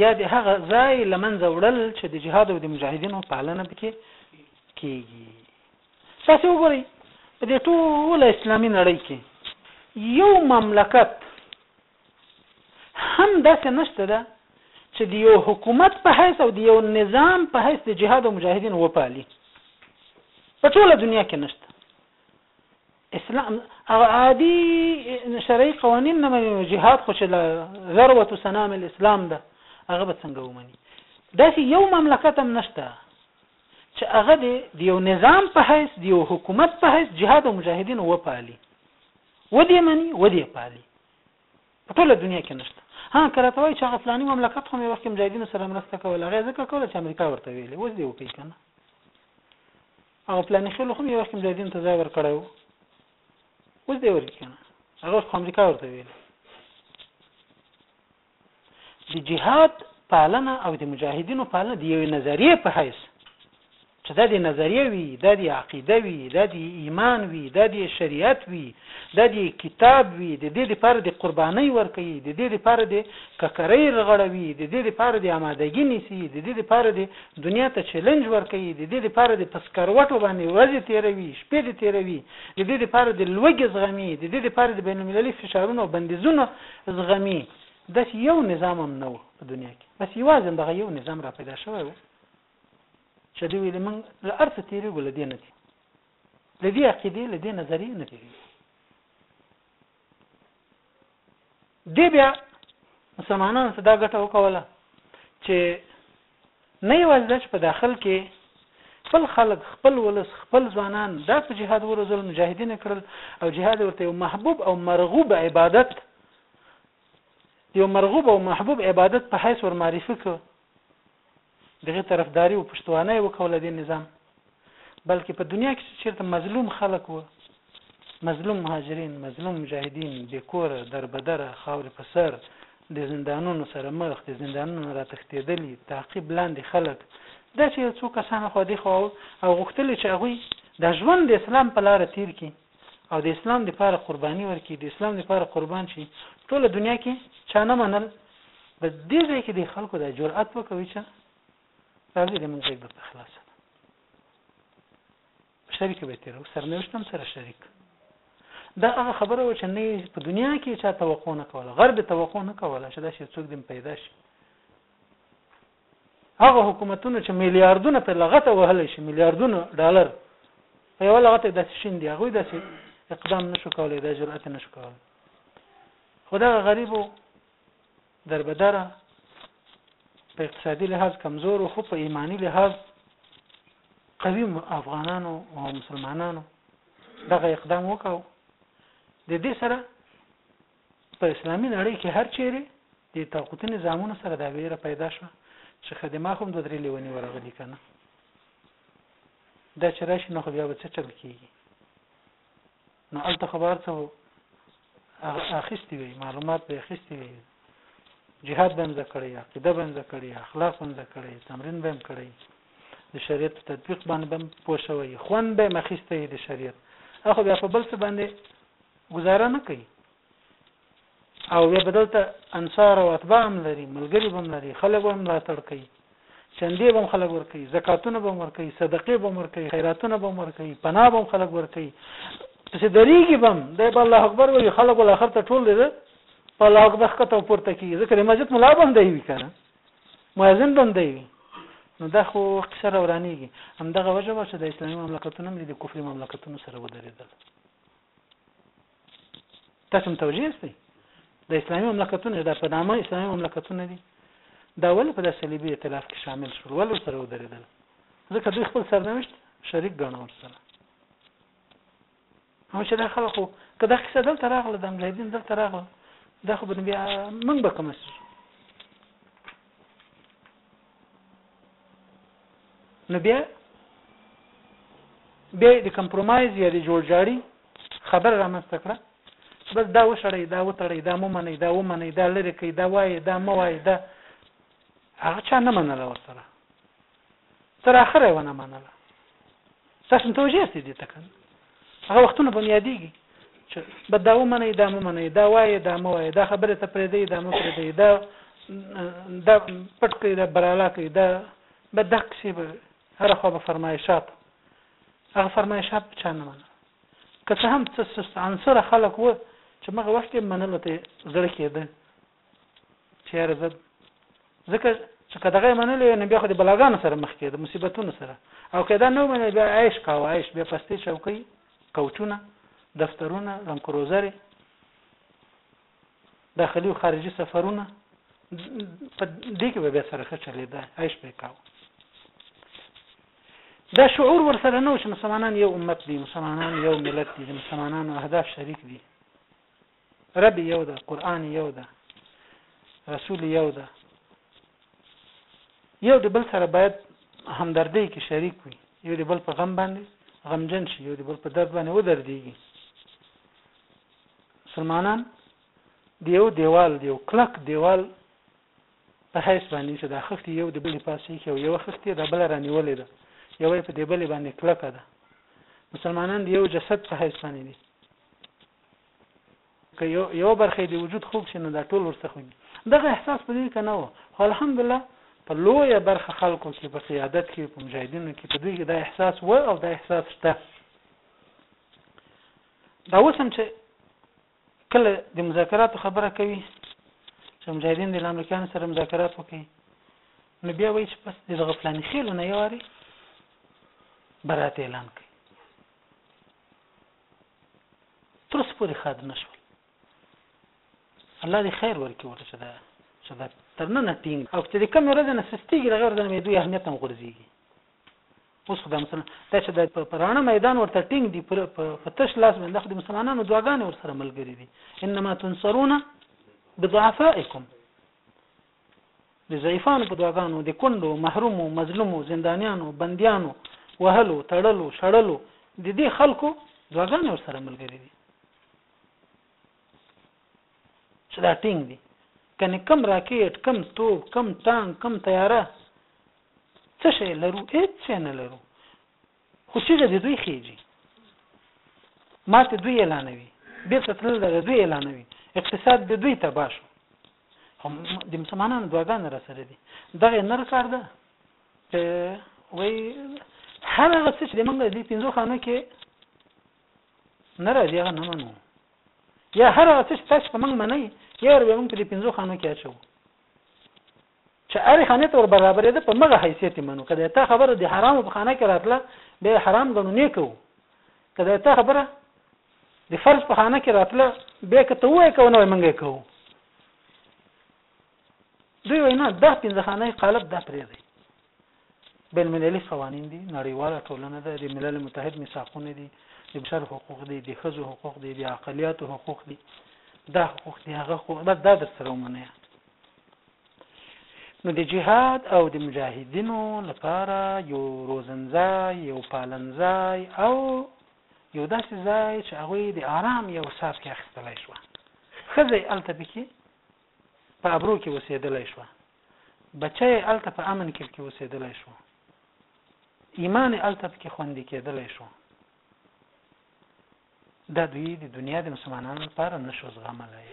Speaker 1: یا د هغه ځای لمنځه وړل چې د جهاد او د مجاهدینو پالنه پکې کیږي تاسو وګورئ په دې ټوله اسلامي نړۍ کې یو مملکت هم داسې نشته ده چې د یو حکومت په حیث او د یو نظام په حیث د جهاد او مجاهدین وپالي په ټوله دنیا کې نشته اسلام هغه عادي شرعي قوانين نه مني جهاد خو چې ذروه سنام الاسلام ده هغه به څنګه ومني دا چې یو مملکت هم نشته چې هغه د یو نظام په حیث د یو حکومت په حیث جهاد او مجاهدین وپالي ودې مني ودې پالي په ټوله دنیا کې نشته ها که راته وایي چې هغه فلاني مملکت خو مې وخت کې مجاهدینو سره مرسته کوله هغه ځکه کوله چې امریکا ورته ویلې اوس دې وکړي که نه هغه فلاني خېلو خو مې وخت کې مجاهدینو ته ځای ورکړی و اوس دې ورکړي که نه هغه اوس خو امریکا ورته ویلې د جهاد پالنه او د مجاهدینو پالنه د یوې نظریې په حیث چې دا د نظریه وي دا د عقیده وي دا د ایمان وي دا د شریعت وي دا د کتاب وي د دې لپاره د قربانۍ ورکوي د دې لپاره د ککرۍ رغړوي د دې لپاره د آمادګي نیسي د دې لپاره د دنیا ته چیلنج ورکوي د دې لپاره د پسکروټو باندې ورځې تیروي شپې دې تیروي د دې لپاره د لوږې زغمي د دې لپاره د بین المللي فشارونو او بندیزونو زغمي داسې یو نظام هم نه و په دنیا کې بس یوازې دغه یو نظام را پیدا شوی و چې دوی ویل موږ له ارڅه تیریږو له دې نه دي له دې عقیدې له دې نظریې نه تیریږو دې بیا مسلمانانو ته دا ګټه وکوله چې نه یوازې دا چې په داخل کې خپل خلک، خپل ولس، خپل ځوانان دا په جهاد وروزل، مجاهدین یې کړل او جهاد یې ورته یو محبوب او مرغوب عبادت د یو مرغوب او محبوب عبادت په حیث ورمعرفي کړ دغه طرفداري او پښتوانه یې وکوله د نظام بلکې په دنیا کې چې چېرته مظلوم خلک وو، مظلوم مهاجرین، مظلوم مجاهدین، بې کوره، دربدره، خاورې په سر، د زندانونو سره مخ، د زندانونو نه راتښتېدلي، تعقیب لاندې خلک، داسې یو څو کسان اخوا دېخوا وو او غوښتل یې چې هغوی دا ژوند د اسلام په لاره تېر کړي او د اسلام لپاره قرباني ورکړي، د اسلام لپاره قربان شي، ټوله دنیا کې چا نه منل، په دې ځای کې دې خلکو دا جرئت وکړ چې. راځي د منځګ د پخلاصه شریک به تیر او سرنوشت هم سره شریک دا هغه خبره و چې نه په دنیا کې چا توقع نه کوله غرب توقع نه کوله چې دا شي څوک دم پیدا شي هغه حکومتونه چې میلیارډونه په لغته وهل شي میلیارډونه ډالر په یو لغته د شین دی هغه د اقدام نشو کولای د جرأت نشو کولای خدای غریبو دربدره، په اقتصادي لحاظ کمزورو خو په ایماني لحاظ قوي افغانانو او مسلمانانو دغه اقدام وکاو د دې سره په اسلامي نړۍ کې هر چیرې د طاقوتي نظامونو سره دا ویره پیدا شوه چې خدمه هم د درې لیونی ورغلی کنه دا چې راشي نو خو بیا به څه چل کیږي نو هلته خو به هر څه اخیستي وي معلومات به اخیستي وي جهاد به هم زده کړی عقیده به هم زده کړی اخلاق به هم زده کړی تمرین به هم کړی د شریعت په تطبیق باندې به هم پوه شوی خوند به هم اخیستی د شریعت اخو بیا په بل څه باندې ګزاره نه کوي او بیا به دلته انصار او اتباع هم لري، ملګري به هم لري، خلک به هم ملاتړ کوي، چندې به هم خلک ورکوي، زکاتونه به هم ورکوي، صدقې به هم ورکوي، خیراتونه به هم ورکوي، پناه به هم خلک ورکوي، پسې درېږي به هم، دی به الله اکبر وایي، خلک به اخر ته ټول دی په الله اکبر ښکته او پورته کېږي، ځکه د مسجد ملا به هم دی وي که نه، مؤذن به هم دی وي. نو دا خو قصه را ورانېږي همدغه وجه وه چې د اسلامي مملکتونو هم د کفري مملکتونو سره ودرېدل تاسو متوجه یاست د اسلامي مملکتونو د په نامه اسلامي مملکتونه دي دا ولې په د صلیبي ائتلاف کې شامل شول ولې سره ودرېدل ځکه دوی خپل سرنوشت شریک ګڼه ورسره هم چې دا خلکو که دا کیسه دلته راغله د مجاهدین دلته راغله دا خو بیا موږ به کوم څه نو بیا بیا د کمپرومایز یا د جوړجاړي خبر رامنځته کړه چې بس دا وشړی دا وتړی دا مو منی دا و منی دا لري کوي دا وایي دا مو وایي دا هغه چا نه منله ورسره تر اخره ونه منله ستاسو متوجه یاست دې ته که نه هغه وختونه به مې یادېږي چې به دا ومنئ دا مه منئ دا وایې دا مه وایې دا خبرې ته پرېږدئ دا مه پرېږدئ دا دا پټ کړئ دا برالا کړئ دا به دا کسې به هره خوا به فرمایشات هغه فرمایشات به چا نه منل که څه هم څه سست عنصره خلک وو چې مغه وخت یې منلو ته زړه کېده چیرې زه ځکه چې کداغه منلې نو بیا خو د بلاګانو سره مخ کېد مصیبتونو سره او کدا نو منل بیا عیش کاو عیش بیا پستې چوکۍ کوچونه دفترونه لنکروزرې داخلي او خارجي سفرونه په دې کې به بیا سره ښه چلېده عیش به کاو دا شعور ورسره نه و چې مسلمانان یو امت دي مسلمانان یو ملت دي مسلمانانو اهداف شریک دي رب یو ده قران یو ده رسول یو ده یو د بل سره باید همدردۍ کې شریک وي یو د بل په غم باندې غمجن شي یو د بل په درد باندې ودردېږي مسلمانان د یو دیوال د یو کلک دیوال په حیث باندې چې دا خښتې یو د بلې پاسې کې او یو خښتې د بل رانیولې ده یو په دې بلې باندې کلکه ده مسلمانان د یو جسد په حیث باندې دي که یو یو برخه دی وجود خوږ شي نو دا ټول ورسره خوږي دغه احساس په دې کې نه و خو الحمدلله په لویه برخه خلکو کې په قیادت کې په مجاهدینو کې په دوی کې دا احساس و او دا احساس شته دا اوس هم چې کله د مذاکراتو خبره کوي چې مجاهدین د امریکایانو سره مذاکرات وکړي نو بیا وایي چې بس دغه فلاني خېلو نه یواري برات اعلان کړي تر اوسه پورې ښاد نه شول الله دې خیر ورکړي ورته چې دا چې دا تر ننه ټینګ او چې د کومې ورځې نه سستېږي د هغې ورځې نه مې دوی اهمیت هم غورځېږي اوس خو دا مثلا دا چې د په رڼه میدان ورته ټینګ دي په تش لاس باندې خو د مسلمانانو دعاګانې ورسره ملګري دي انما تنصرون بضعفائکم د ضعیفانو په دعاګانو، د کونډو، محرومو، مظلومو، زندانیانو، بندیانو، وهلو، تړلو، شړلو د دې خلکو دعاګانې ورسره ملګري دي چې دا ټینګ دي کنه کم راکټ کم توپ کم ټانک کم طیاره څه شی لرو هیڅ شی نه لرو خو چیغې د دوی خېږي ماته دوی اعلانوي بیرته تلل د دوی اعلانوي اقتصاد د دوی تباه شو هم د مسلمانانو دعاګانې را سره دي دغه نر کار ده چې وای هر هغه څه چې موږ د پنځو خانو کې نه راځي هغه نه منو یا هر هغه څه چې تاسو په موږ منئ یا به موږ په دې پنځو خانو کې اچو چه هرې خانې ته وربرابرېده په مغه حیثیت یې منو که د تا خبره د حرامو په خانه کې راتله بیا یې حرام ګڼو نه کوو که د تا خبره د فرض په خانه کې راتله بیا که ته وایې کوو نه وایې منګه کوو دوی وایي نه دا پنځه خانه قالب دا پرې دی بین المللي قوانین دي، نړیواله ټولنه ده، د ملل متحد میثاقونه دي، د بشر حقوق دي، د ښځو حقوق دي، د اقلیاتو حقوق دي، دا حقوق دي، هغه حقوق ده، دا درسره ومنئ. نو د جهاد او د مجاهدینو لپاره یو روزنځای، یو پالنځای او یو داسې ځای چې هغوی د آرام یو څاڅکی اخیستلی شوه، ښځه یې هلته پکې په ابرو کې اوسېدلی شو بچی یې هلته په امن کې پکې اوسېدلی شو ایمان یې هلته پکې خوندي کېدلی شو دا دوی د دنیا د مسلمانانو لپاره نشو زغملی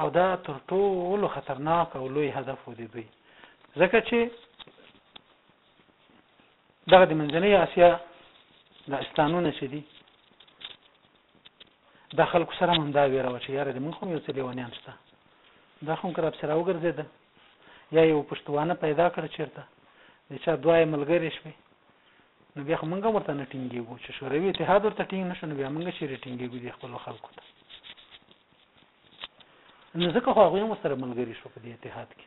Speaker 1: او دا تر ټولو خطرناک او لوی هدف و دی دوی ځکه چې دغه د منځنۍ اسیا دا استانونه چې دي دا خلکو سره هم همدا ویره وه چې یاره د موږ هم یو څه لیونیان شته دا خو که راپسې راوګرځېده یا یو پښتوانه پیدا کړه چېرته د چا دوه ملګرې شوې نو بیا خو موږ هم ورته نه ټینګېږو چې شوروي اتحاد ورته ټینګ نه شو نو بیا موږ چېرې ټینګېږو د خپلو خلکو ته نو ځکه خو هغوی هم ورسره ملګري شو په دې اتحاد کې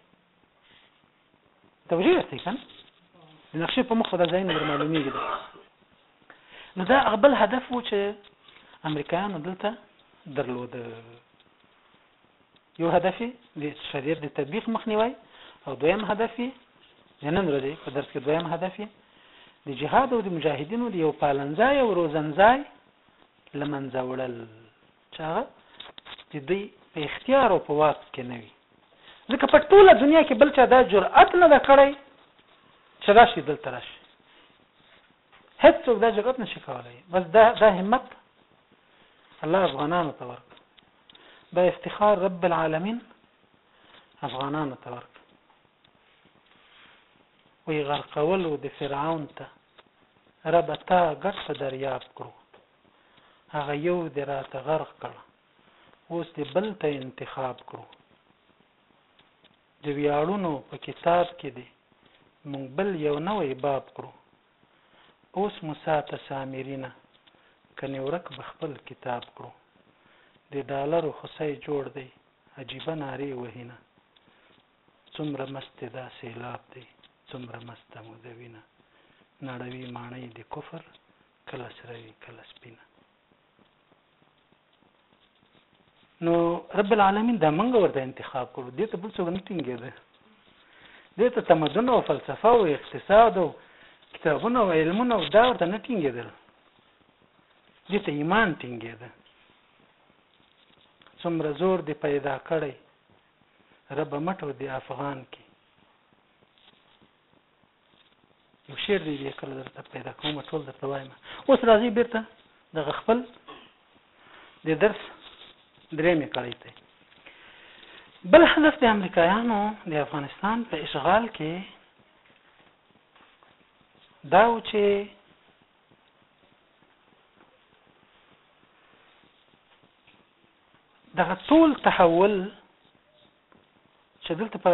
Speaker 1: توجیه هستی کنه د نقشې په مخ دا ځایونه در معلومیږي نو دا اغبل هدف و چې امریکایانو دلته درلود یو هدف د شریعت د تطبیق مخنیوي او دویم هدف د نن ورځې په درس کې دویم هدف د جهاد او د مجاهدینو د یو پالنځای او روزنځای لمنځه وړل چې هغه د دوی په اختیار او په واک کې نه وي ځکه په ټوله دنیا کې بل چا دا جرأت نه ده کړی چې راشي دلته راشي هیڅوک دا جرأت نشي کولای بس دا دا همت الله افغانانو ته ورک دا افتخار رب العالمین افغانانو ته ورک وی غرقولو د فرعون ته رب تا ګټ په دریاب کړو هغه یو دې راته غرق کړ اوس دې بل ته انتخاب کړو د ویاړونو په کتاب کې دې مونږ بل یو نوی باب کړو اوس موسی ته سامرینه کنې ورک به خپل کتاب کړو د ډالرو خوسی جوړ دی عجیبه نارې وهینه څومره مست دا سیلاب دی څومره مسته مو د وینه نړوي ماڼۍ د کفر کله سره وي کله سپینه نو رب العالمین دا منګه ورته انتخاب کړو دې ته بل څه نه ټینګېده دې ته تمدن او فلسفه او اقتصاد او کتابونه او علمونه او دا ورته نه ټینګېدل دې ته ایمان ټینګېده څومره زور دې پیدا کړی رب مټو دې افغان کې یو شعر دی بیا کله درته پیدا کوم ټول درته وایم اوس راځي بیرته دغه خپل د درس درېمې کړۍ ته بل هدف د امریکایانو د افغانستان په اشغال کې دا و چې دغه ټول تحول چې دلته په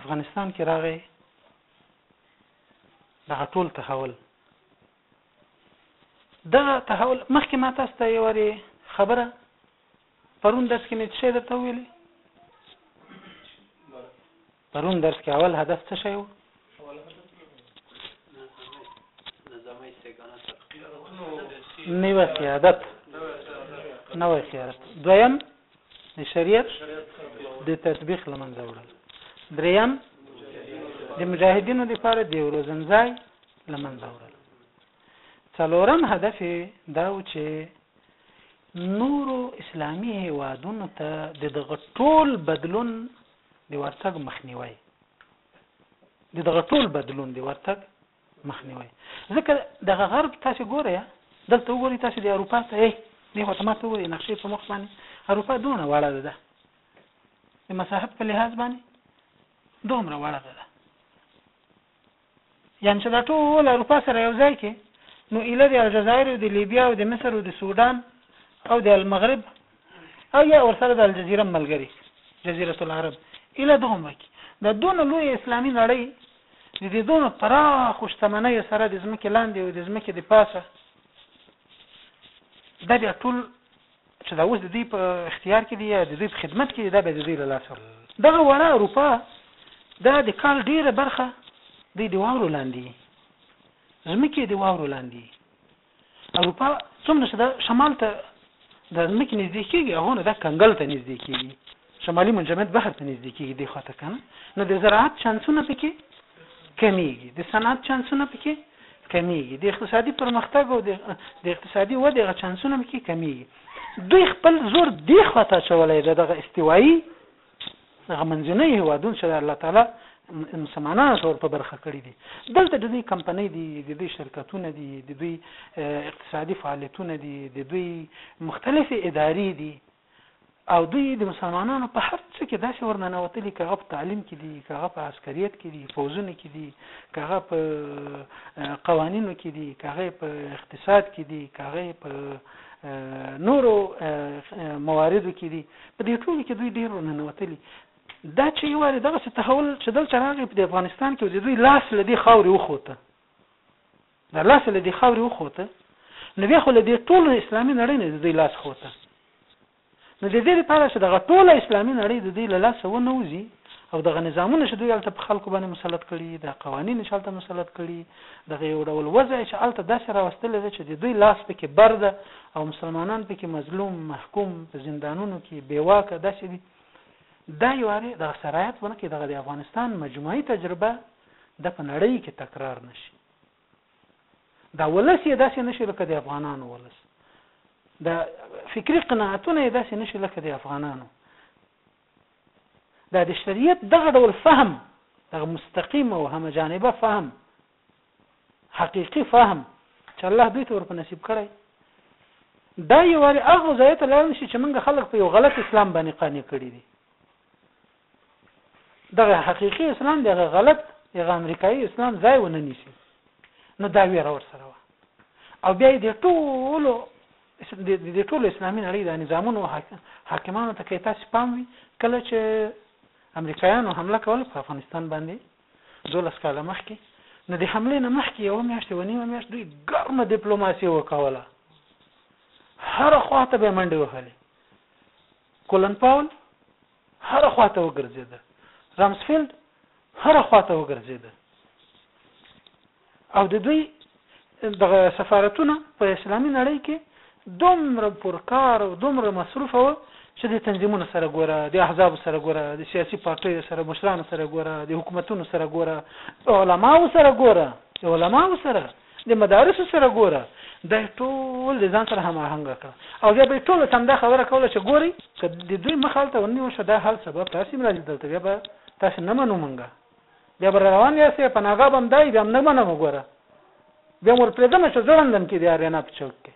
Speaker 1: افغانستان کې راغی دغه ټول تحول دغه تحول مخکې ما تاسو ته یو وری خبره پرون درس کې مې څه درته ویلي پرون درس کې اول هدف څه شی و نوی سیادت نوی سیادت دویم د شریعت د تطبیق لمنځه وړل دریم د مجاهدینو لپاره د روزنځای لمنځه وړل څلورم هدف دا و چې نورو اسلامي هیوادونو ته د دغه ټول بدلون د ورتګ مخنیوي د دغه ټول بدلون د ورتګ مخنیوی ځکه دغه غرب تاسو ګورئ دلته وګورئ تاسو د اروپا ته یې دی خو ته ما ته وګورئ نقشې په مخ باندې اروپا دونه وړه ده د مساحت په لحاظ باندې دومره وړه ده یعنی چې دا ټول اروپا سره یو ځای کې نو اله د الجزایر او د لیبیا او د مصر او د سودان او د المغرب او یا ورسره د الجزیره ملګری جزیره العرب اله دومره کې د دون لوی اسلامي نړۍ د دې دونو پراخو شتمنیو سره د ځمکې لاندې او د ځمکې د پاسه دا بیا ټول چې دا اوس د دوی په اختیار کې دی یا د دوی په خدمت کې دی دا به د دوی له لاسه دغه وړه اروپا دا د کال ډیره برخه د د واورو لاندې ځمکې د واورو لاندې اروپا څومره چې د شمال ته د ځمکې نږدې کېږي هغونه دا کنګل ته نږدې کېږي شمالي منجمد بحر ته نږدې کېږي دې خواته که نه نو د زراعت چانسونه پکې کمیږي د صنعت چانسونه پکې کمیږي د اقتصادي پرمختګ او د اقتصادي ودې غ چانسونه کې کمیږي دوی خپل زور دی خواته چولای دغه استوایی هغه منځنۍ هېوادونه چې د الله تعالی مسلمانانو ته ور په برخه کړي دي دلته د دوی کمپنۍ دي د دوی شرکتونه دي د دوی اقتصادي فعالیتونه دي د دوی مختلفې ادارې دي او دوی د مسلمانانو په هر څه کې داسې ورننوتلي که هغه په تعلیم کې دي که هغه په عسکریت کې دي فوځونه کې دي که هغه په قوانینو کې دي که هغه په اقتصاد کې دي که هغه په نورو مواردو کې دي په دې ټولو کې دوی ډېر ورننوتلي، دا چې یوارې دغسې تحول چې دلته راغی په دې افغانستان کې او د دوی لاس له دې خاورې وخوته، دا لاس یې له دې خاورې وخوته، نو بیا خو له دې ټولو اسلامي نړۍ نه د دوی لاس خوته، نو د دې لپاره چې دغه ټوله اسلامي نړۍ د دوی له لاسه ونه وځي، او دغه نظامونه چې دوی هلته په خلکو باندې مسلط کړي، دا قوانین یې چې هلته مسلط کړي، دغه یو ډول وضع یې چې هلته داسې راوستلې ده چې د دوی لاس په کې بر ده او مسلمانان په کې مظلوم، محکوم، په زندانونو کې، بې واکه داسې دي. دا یو ارې دغه سرایت ونه کړي، دغه د افغانستان مجموعي تجربه د په نړۍ کې تکرار نشي. دا ولس یې داسې نشي لکه د افغانانو ولس. دا فکري قناعتونه یې داسې نشي لکه د افغانانو. دا د شریعت دغه ډول فهم دغه مستقیم او همه جانبه فهم حقیقي فهم چې الله دوی ته ور په نصیب کړی دا یو واري هغه ځای ته لاړ شي چې موږ خلک په یو غلط اسلام باندې قانع کړی دي دغه حقيقي اسلام دغه غلط دغه امریکایي اسلام ځای ونه نیسي نو دا ویره ور سره او بیا دې ټولو د دې ټولو اسلامي نړۍ د نظامونو حاکمانو ته کې تاسو پام وي کله چې امریکایانو حمله کوله په افغانستان باندې 12 کاله مخکې نو د حملې نه مخکې یو میاشت و نیمه میاشت دوی ګرمه ډیپلوماسي وکوله هر خواته به منډې وهلې کولن پاول هره خوا ته وګرځیده رامسفیلد هره خوا ته وګرځیده او د دوی دغه سفارتونه په اسلامي نړۍ کې دومره پرکار او دومره مصروف و چې د تنظیمونو سره ګوره د احزاب سره ګوره د سیاسي پارټیو سره مشرانو سره ګوره د حکومتونو سره ګوره علماو سره ګوره علماو سره د مدارسو سره ګوره دا یې ټول د ځان سره هماهنګ کړه او بیا به یې ټولو ته همدا خبره کوله چې ګورئ که د دوی مخ هلته ونیول شو دا حال سبب تاسې هم راځي دلته بیا به تاسې نه منو مونږ بیا به روان یاستئ پناهګاه به همدا یي بیا هم نه منم ګوره بیا هم ورپرېږدم چې ځوړندم کې د اریانا په چوک کې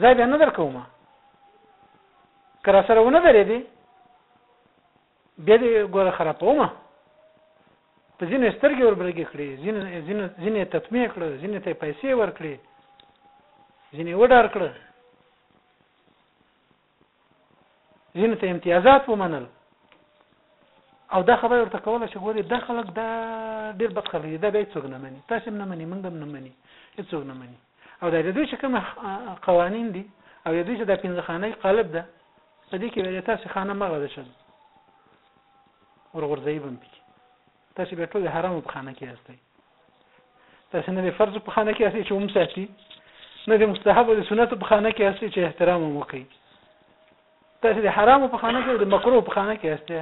Speaker 1: ځای بیا نه درکوم که راسره ونه درېدې بیا دې ګوره خرابومه په ځینې سترګې وربرګې کړې ځینې ځینې ځینې تطمیع کړه ځینې ته پیسې ورکړې ځینې وډار کړه ځینې ته امتیازات ومنل او دا خبره ورته کوله چې ګوري دا خلک دا ډېر بد خلک دي دا به څوک نه مني تاسو هم نه مني موږ هم نه مني هیڅوک نه مني او دا د دوی چې کوم قوانین دي او د دوی چې د پنځه خانه قالب ده په دې کې ویل تاسو خانه مغه د شل ورغورځي بم پکې تاسو به ټول حرام په خانه کې یاستئ تاسو نه د فرض په خانه کې یاستئ چې هم ساتي نه د مستحب او د سنت په خانه کې یاستئ چې احترام مو کوي تاسو د حرام په خانه کې او د مکروه په خانه کې یاستئ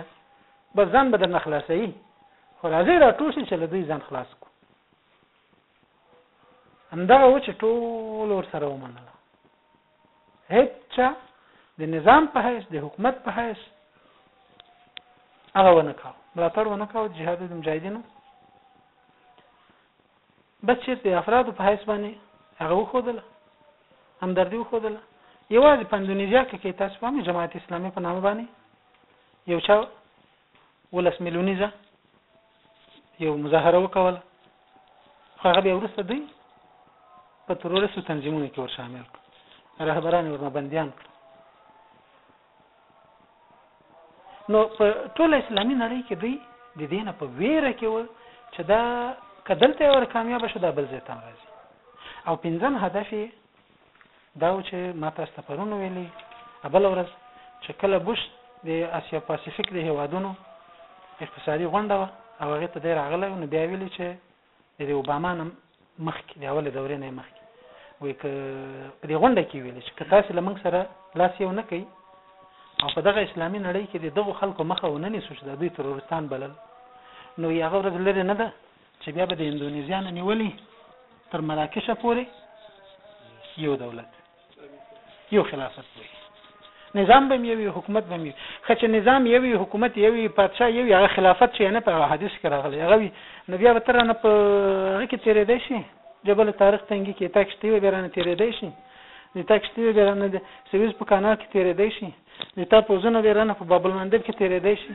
Speaker 1: بس ځان به در نخلاصي خو راځي را ټول شي چې له دوی ځان خلاص کو همدغه و چې ټول ور سره ومنله هېچا د نظام په حیث د حکومت په حیث هغه ونه کاو ملاتړ ونه کاو جهاد د مجاهدینو بس چیرته افراد په حیث باندې هغه وخودله همدردي وخودله یوازې په اندونیزیا کې کې تاسو فهمي جماعت اسلامي په نامه باندې یو چا ولس ملیونیزه یو مظاهره وکوله خو هغه بیا وروسته دوی په ترورستو تنظیمونو کې ور شامل کړ رهبران ورنه بندیان کړ نو په ټوله اسلامي نړۍ کې دوی د دې نه په ویره کې و چې دا که دلته ور کامیاب شو دا بل ځای ته راځي او پنځم هدف دا و چې ما تاسو ته پرون ویلي بله ورځ چې کله بوش د اسیا پاسیفیک د هیوادونو اقتصادي غونډه وه او هغه ته دی راغلی نو بیا ویلي چې د اوباما نه مخکې د اول دورې نه مخکې وایي که په دې غونډه کې ویلي چې که تاسو له موږ سره لاس یو نه کوي او په دغه اسلامي نړۍ کې د دغو خلکو مخه ونه نیسو چې د دوی ترورستان بلل نو هغه ورځ لرې نه ده چې بیا به د اندونیزیا نه نیولې تر مراکشه پورې یو دولت یو خلافت وي نظام به یوي حکومت به یوي خچ نظام یوي حکومت یوي پادشاه یوي هغه خلافت چې نه په حدیث کې راغلی هغه وي نو بیا به تر نه په هغه کې تیرې دی شي جبل طارق تنګي کې تاک شته بیا نه تیرې دی شي د تاک شته بیا نه د سویز په کانال کې تیرې دی شي د تا په زنه بیا نه په بابل مندب کې تیرې دی شي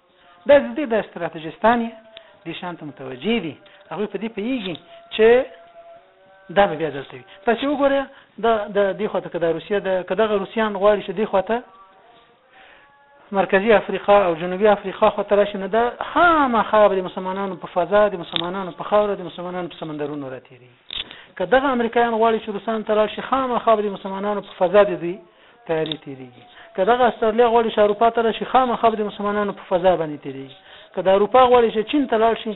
Speaker 1: دا د دې د ستراتیژستان یې دې شان ته متوجه دي هغوی په دې پوهېږي چې دا به بیا دلته وي تاسو وګورئ د د دې خواته که د روسیه د که دغه روسیان غواړي چې دې خواته مرکزی افریقا او جنوبي افریقا خو تر شنه ده خامخا د مسلمانانو په فضا د مسلمانانو په خاور د مسلمانانو په سمندرونو راتېری که دغه امریکایان غواړي چې روسان تر شي خامخا د مسلمانانو په فضا دي تیارې تیریږي که دغه استرالیا غواړي چې اروپا ته راشي خامخا به د مسلمانانو په فضا باندې تیریږي که د اروپا غواړي چې چین ته لاړ شي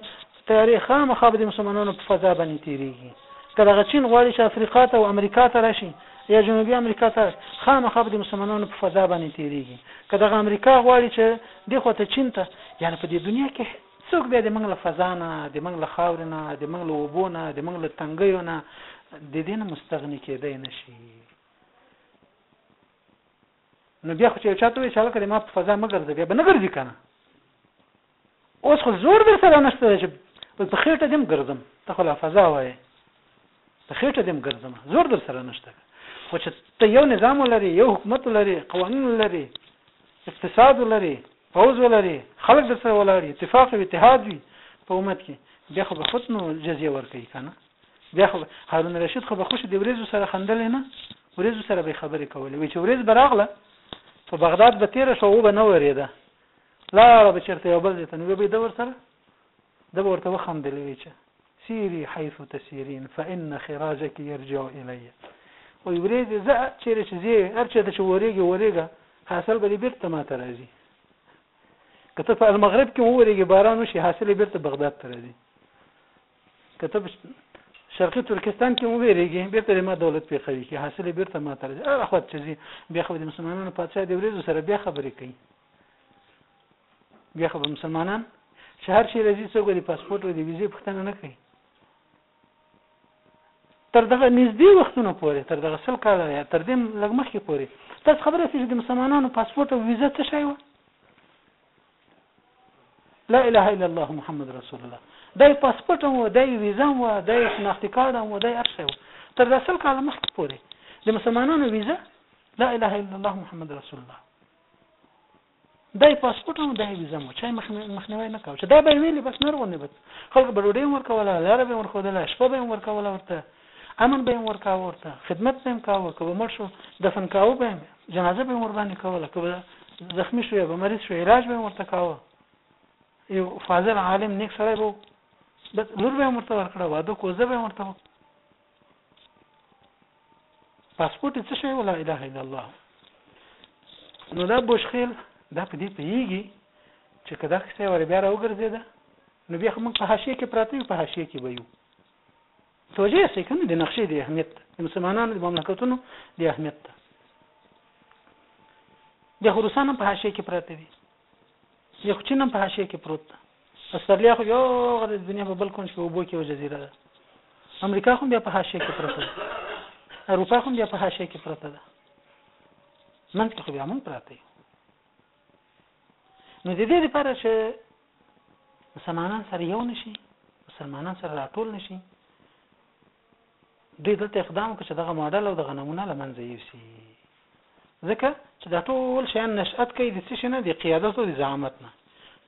Speaker 1: تیارې خامخا به د مسلمانانو په فضا باندې تیریږي که دغه چین غواړي چې افریقا ته او امریکا ته راشي یا جنوبي امریکا ته خامخا به د مسلمانانو په فضا باندې تیریږي که دغه امریکا غواړي چې د خوته چین ته یعنی په دې دنیا کې څوک به د منګ له فضا نه د منګ له خاور نه د منګ له وبو نه د منګ له تنګیو نه د دین مستغنی کېدای نشي نو بیا خو چې یو چاته وي چې هلکه ما په فضا مه ګرځه بیا به نه ګرځي که نه اوس خو زور در سره نشته دی چې په خېټه دې هم ګرځم ته خو لا فضا وایې په خېټه دې هم ګرځم زور در سره نشته خو چې ته یو نظام ولري یو حکومت ولري قوانین ولري اقتصاد ولري پوځ ولري خلک در سره ولاړ اتفاق او اتحاد وي په امت کې بیا خو به خود نو جزیه ورکوي که نه بیا خو هارون رشید خو به خوشې د ورېزو سره خندلې نه ورېزو سره به خبرې کولې وی چې ورېز براغله په بغداد به تیر شو او به نه ورېده لاره به چرته یو بل ته نو به د ور سره د ورته وخندلې وی چې سيري حيث تسيرين فإن خراجك يرجع إلي وي وريد زا چیرې چې زی هر چېرته چې ورېږي ورېږه حاصل به بیرته ما ته راځي کته په المغرب کې ورېږي باران وشي حاصل بیرته بغداد ته راځي که ته شرقي ترکستان کې مو ویریږي بیرته د ما دولت پیښوي کې حاصل بیرته ما تر هر اخوت چې بیا خو د مسلمانانو پاتشاه د ورېزو سره بیا خبرې کوي بیا خو مسلمانان چې هر شي راځي څوک د پاسپورت او د ویزې پوښتنه نه کوي تر دغه نږدې وختونو پورې تر دغه سل کال یا تر دې لږ مخکې پورې تاسو خبره چې د مسلمانانو پاسپورت او ویزه څه شی و لا اله الا الله محمد رسول الله دای پاسپورت هم و دای ویزا هم و دای شناختی کارت هم و دای هر شی و تر د اصل کال مخکې پورې د مسلمانانو ویزا لا اله الا الله محمد رسول الله دای پاسپورت هم دای ویزا مو چای مخنیوي نه کاوه چې دا به ویلې بس نور ونه بس خلک به ډوډۍ ورکوله لار به ورکوله شپه به ورکوله ورته امن به ورکاوه ورته خدمت به کاوه کوم مړ شو دفن کاوه به جنازه به ورباندې کوله که زخمی شو یا به مریض شو علاج به ورته کاوه یو فاضل عالم نیک سړی وو بس لور به ورته ورکړه واده کوزه به ورته پاسپورت څه شی ولا اله الا الله نو دا بوشخیل دا په دې پیږي چې کدا کسه ور بیا راوګرځیدا نو بیا موږ په حاشیه کې پراته یو په حاشیه کې به یو توجیه یاستئ کنه د نقشې د اهمیت ته د مسلمانانو د مملکتونو د اهمیت ته د خراسان په حاشیه کې پراته دي د کوچین په حاشیه کې پروت ده استرالیا خو یو غره د دنیا په بل کونج کې وبو کې یو جزیره ده امریکا خو بیا په حاشیه کې پراته ده اروپا خو بیا په حاشیه کې پراته ده منځ کې خو بیا موږ پراته یو نو د دې لپاره چې مسلمانان سره یو نشي مسلمانان سره راټول نشي دوی دلته اقدام وکړي چې دغه ماډل او دغه نمونه لمنځه یوسي ځکه چې دا ټول شیان نشأت کوي د څه شي نه د قیادت او د زعامت نه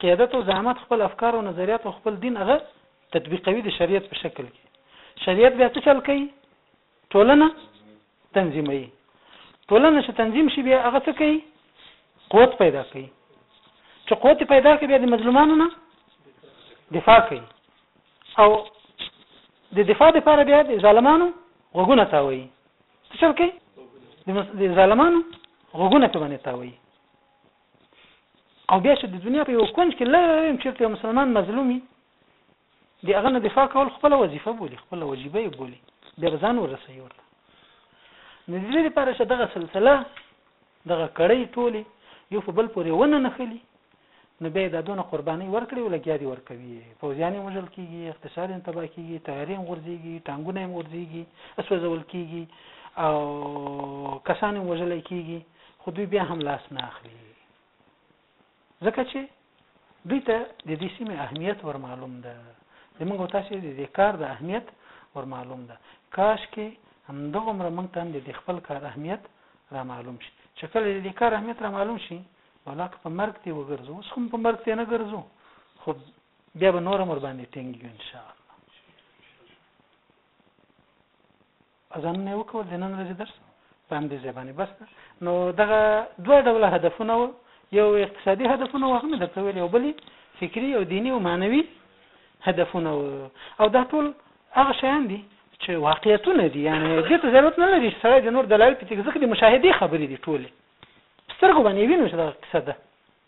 Speaker 1: قیادت او زعامت خپل افکار او نظریات او خپل دین هغه تطبیقوي د شریعت په شکل کې شریعت بیا څه چل کوي ټولنه تنظیموي ټولنه چې تنظیم شي بیا هغه څه کوي قوت پیدا کوي چې قوت پیدا کوي بیا د مظلومانو نه دفاع کوي او د دفاع لپاره بیا د ظالمانو غوګونه تاوي څه چل کوي د ظالمانو غوګونه په باندې تاوي او بیا چې د دنیا په یو کونج کې لرم چې یو مسلمان مظلومي د هغه نه دفاع کول خپله وظیفه بولي، خپله وجیبه یې بولي، بیا به ځان ورسوي ورته. نو د دې لپاره چې دغه سلسله، دغه کړۍ ټولې یو په بل پورې ونه نښلي، نو بیا یې دا دونه قربانۍ ورکړې او لګیا دې ورکوي یې، پوځیان یې وژل کېږي، اقتصاد یې هم تباه کېږي، طیارې هم غورځېږي، ټانګونه یې هم غورځېږي، سوځول کېږي او کسان یې هم وژلی کېږي، خو دوی بیا هم لاس نه اخلي. ځکه چې دوی ته د دې سیمې اهمیت ورمعلوم ده، د موږ او تاسې د دې کار د اهمیت ورمعلوم ده، کاشکې همدغومره موږ ته هم د دې خپل کار اهمیت رامعلوم شي، چې کله د دې کار اهمیت رامعلوم شي، ولا که په مرګ ترې وګرځو، اوس خو په مرګ ترې نه ګرځو، خو بیا به نور هم ورباندې ټینګ یو انشاءالله. اذانونه یې وکول د نن ورځې درس په همدې ځای باندې بس ده نو دغه دوه ډوله هدفونه و یو اقتصادي هدفونه و هم درته ویل یو بل فکری او دینی او معنوي هدفونه و او دا ټول هغه شیان دي چې واقعیتونه دي یعنی دې ته ضرورت نه لري چې سړی د نور دلایل پکې ځکه د مشاهدې خبرې دي ټولې سترګو باندې وینو چې دا قصه ده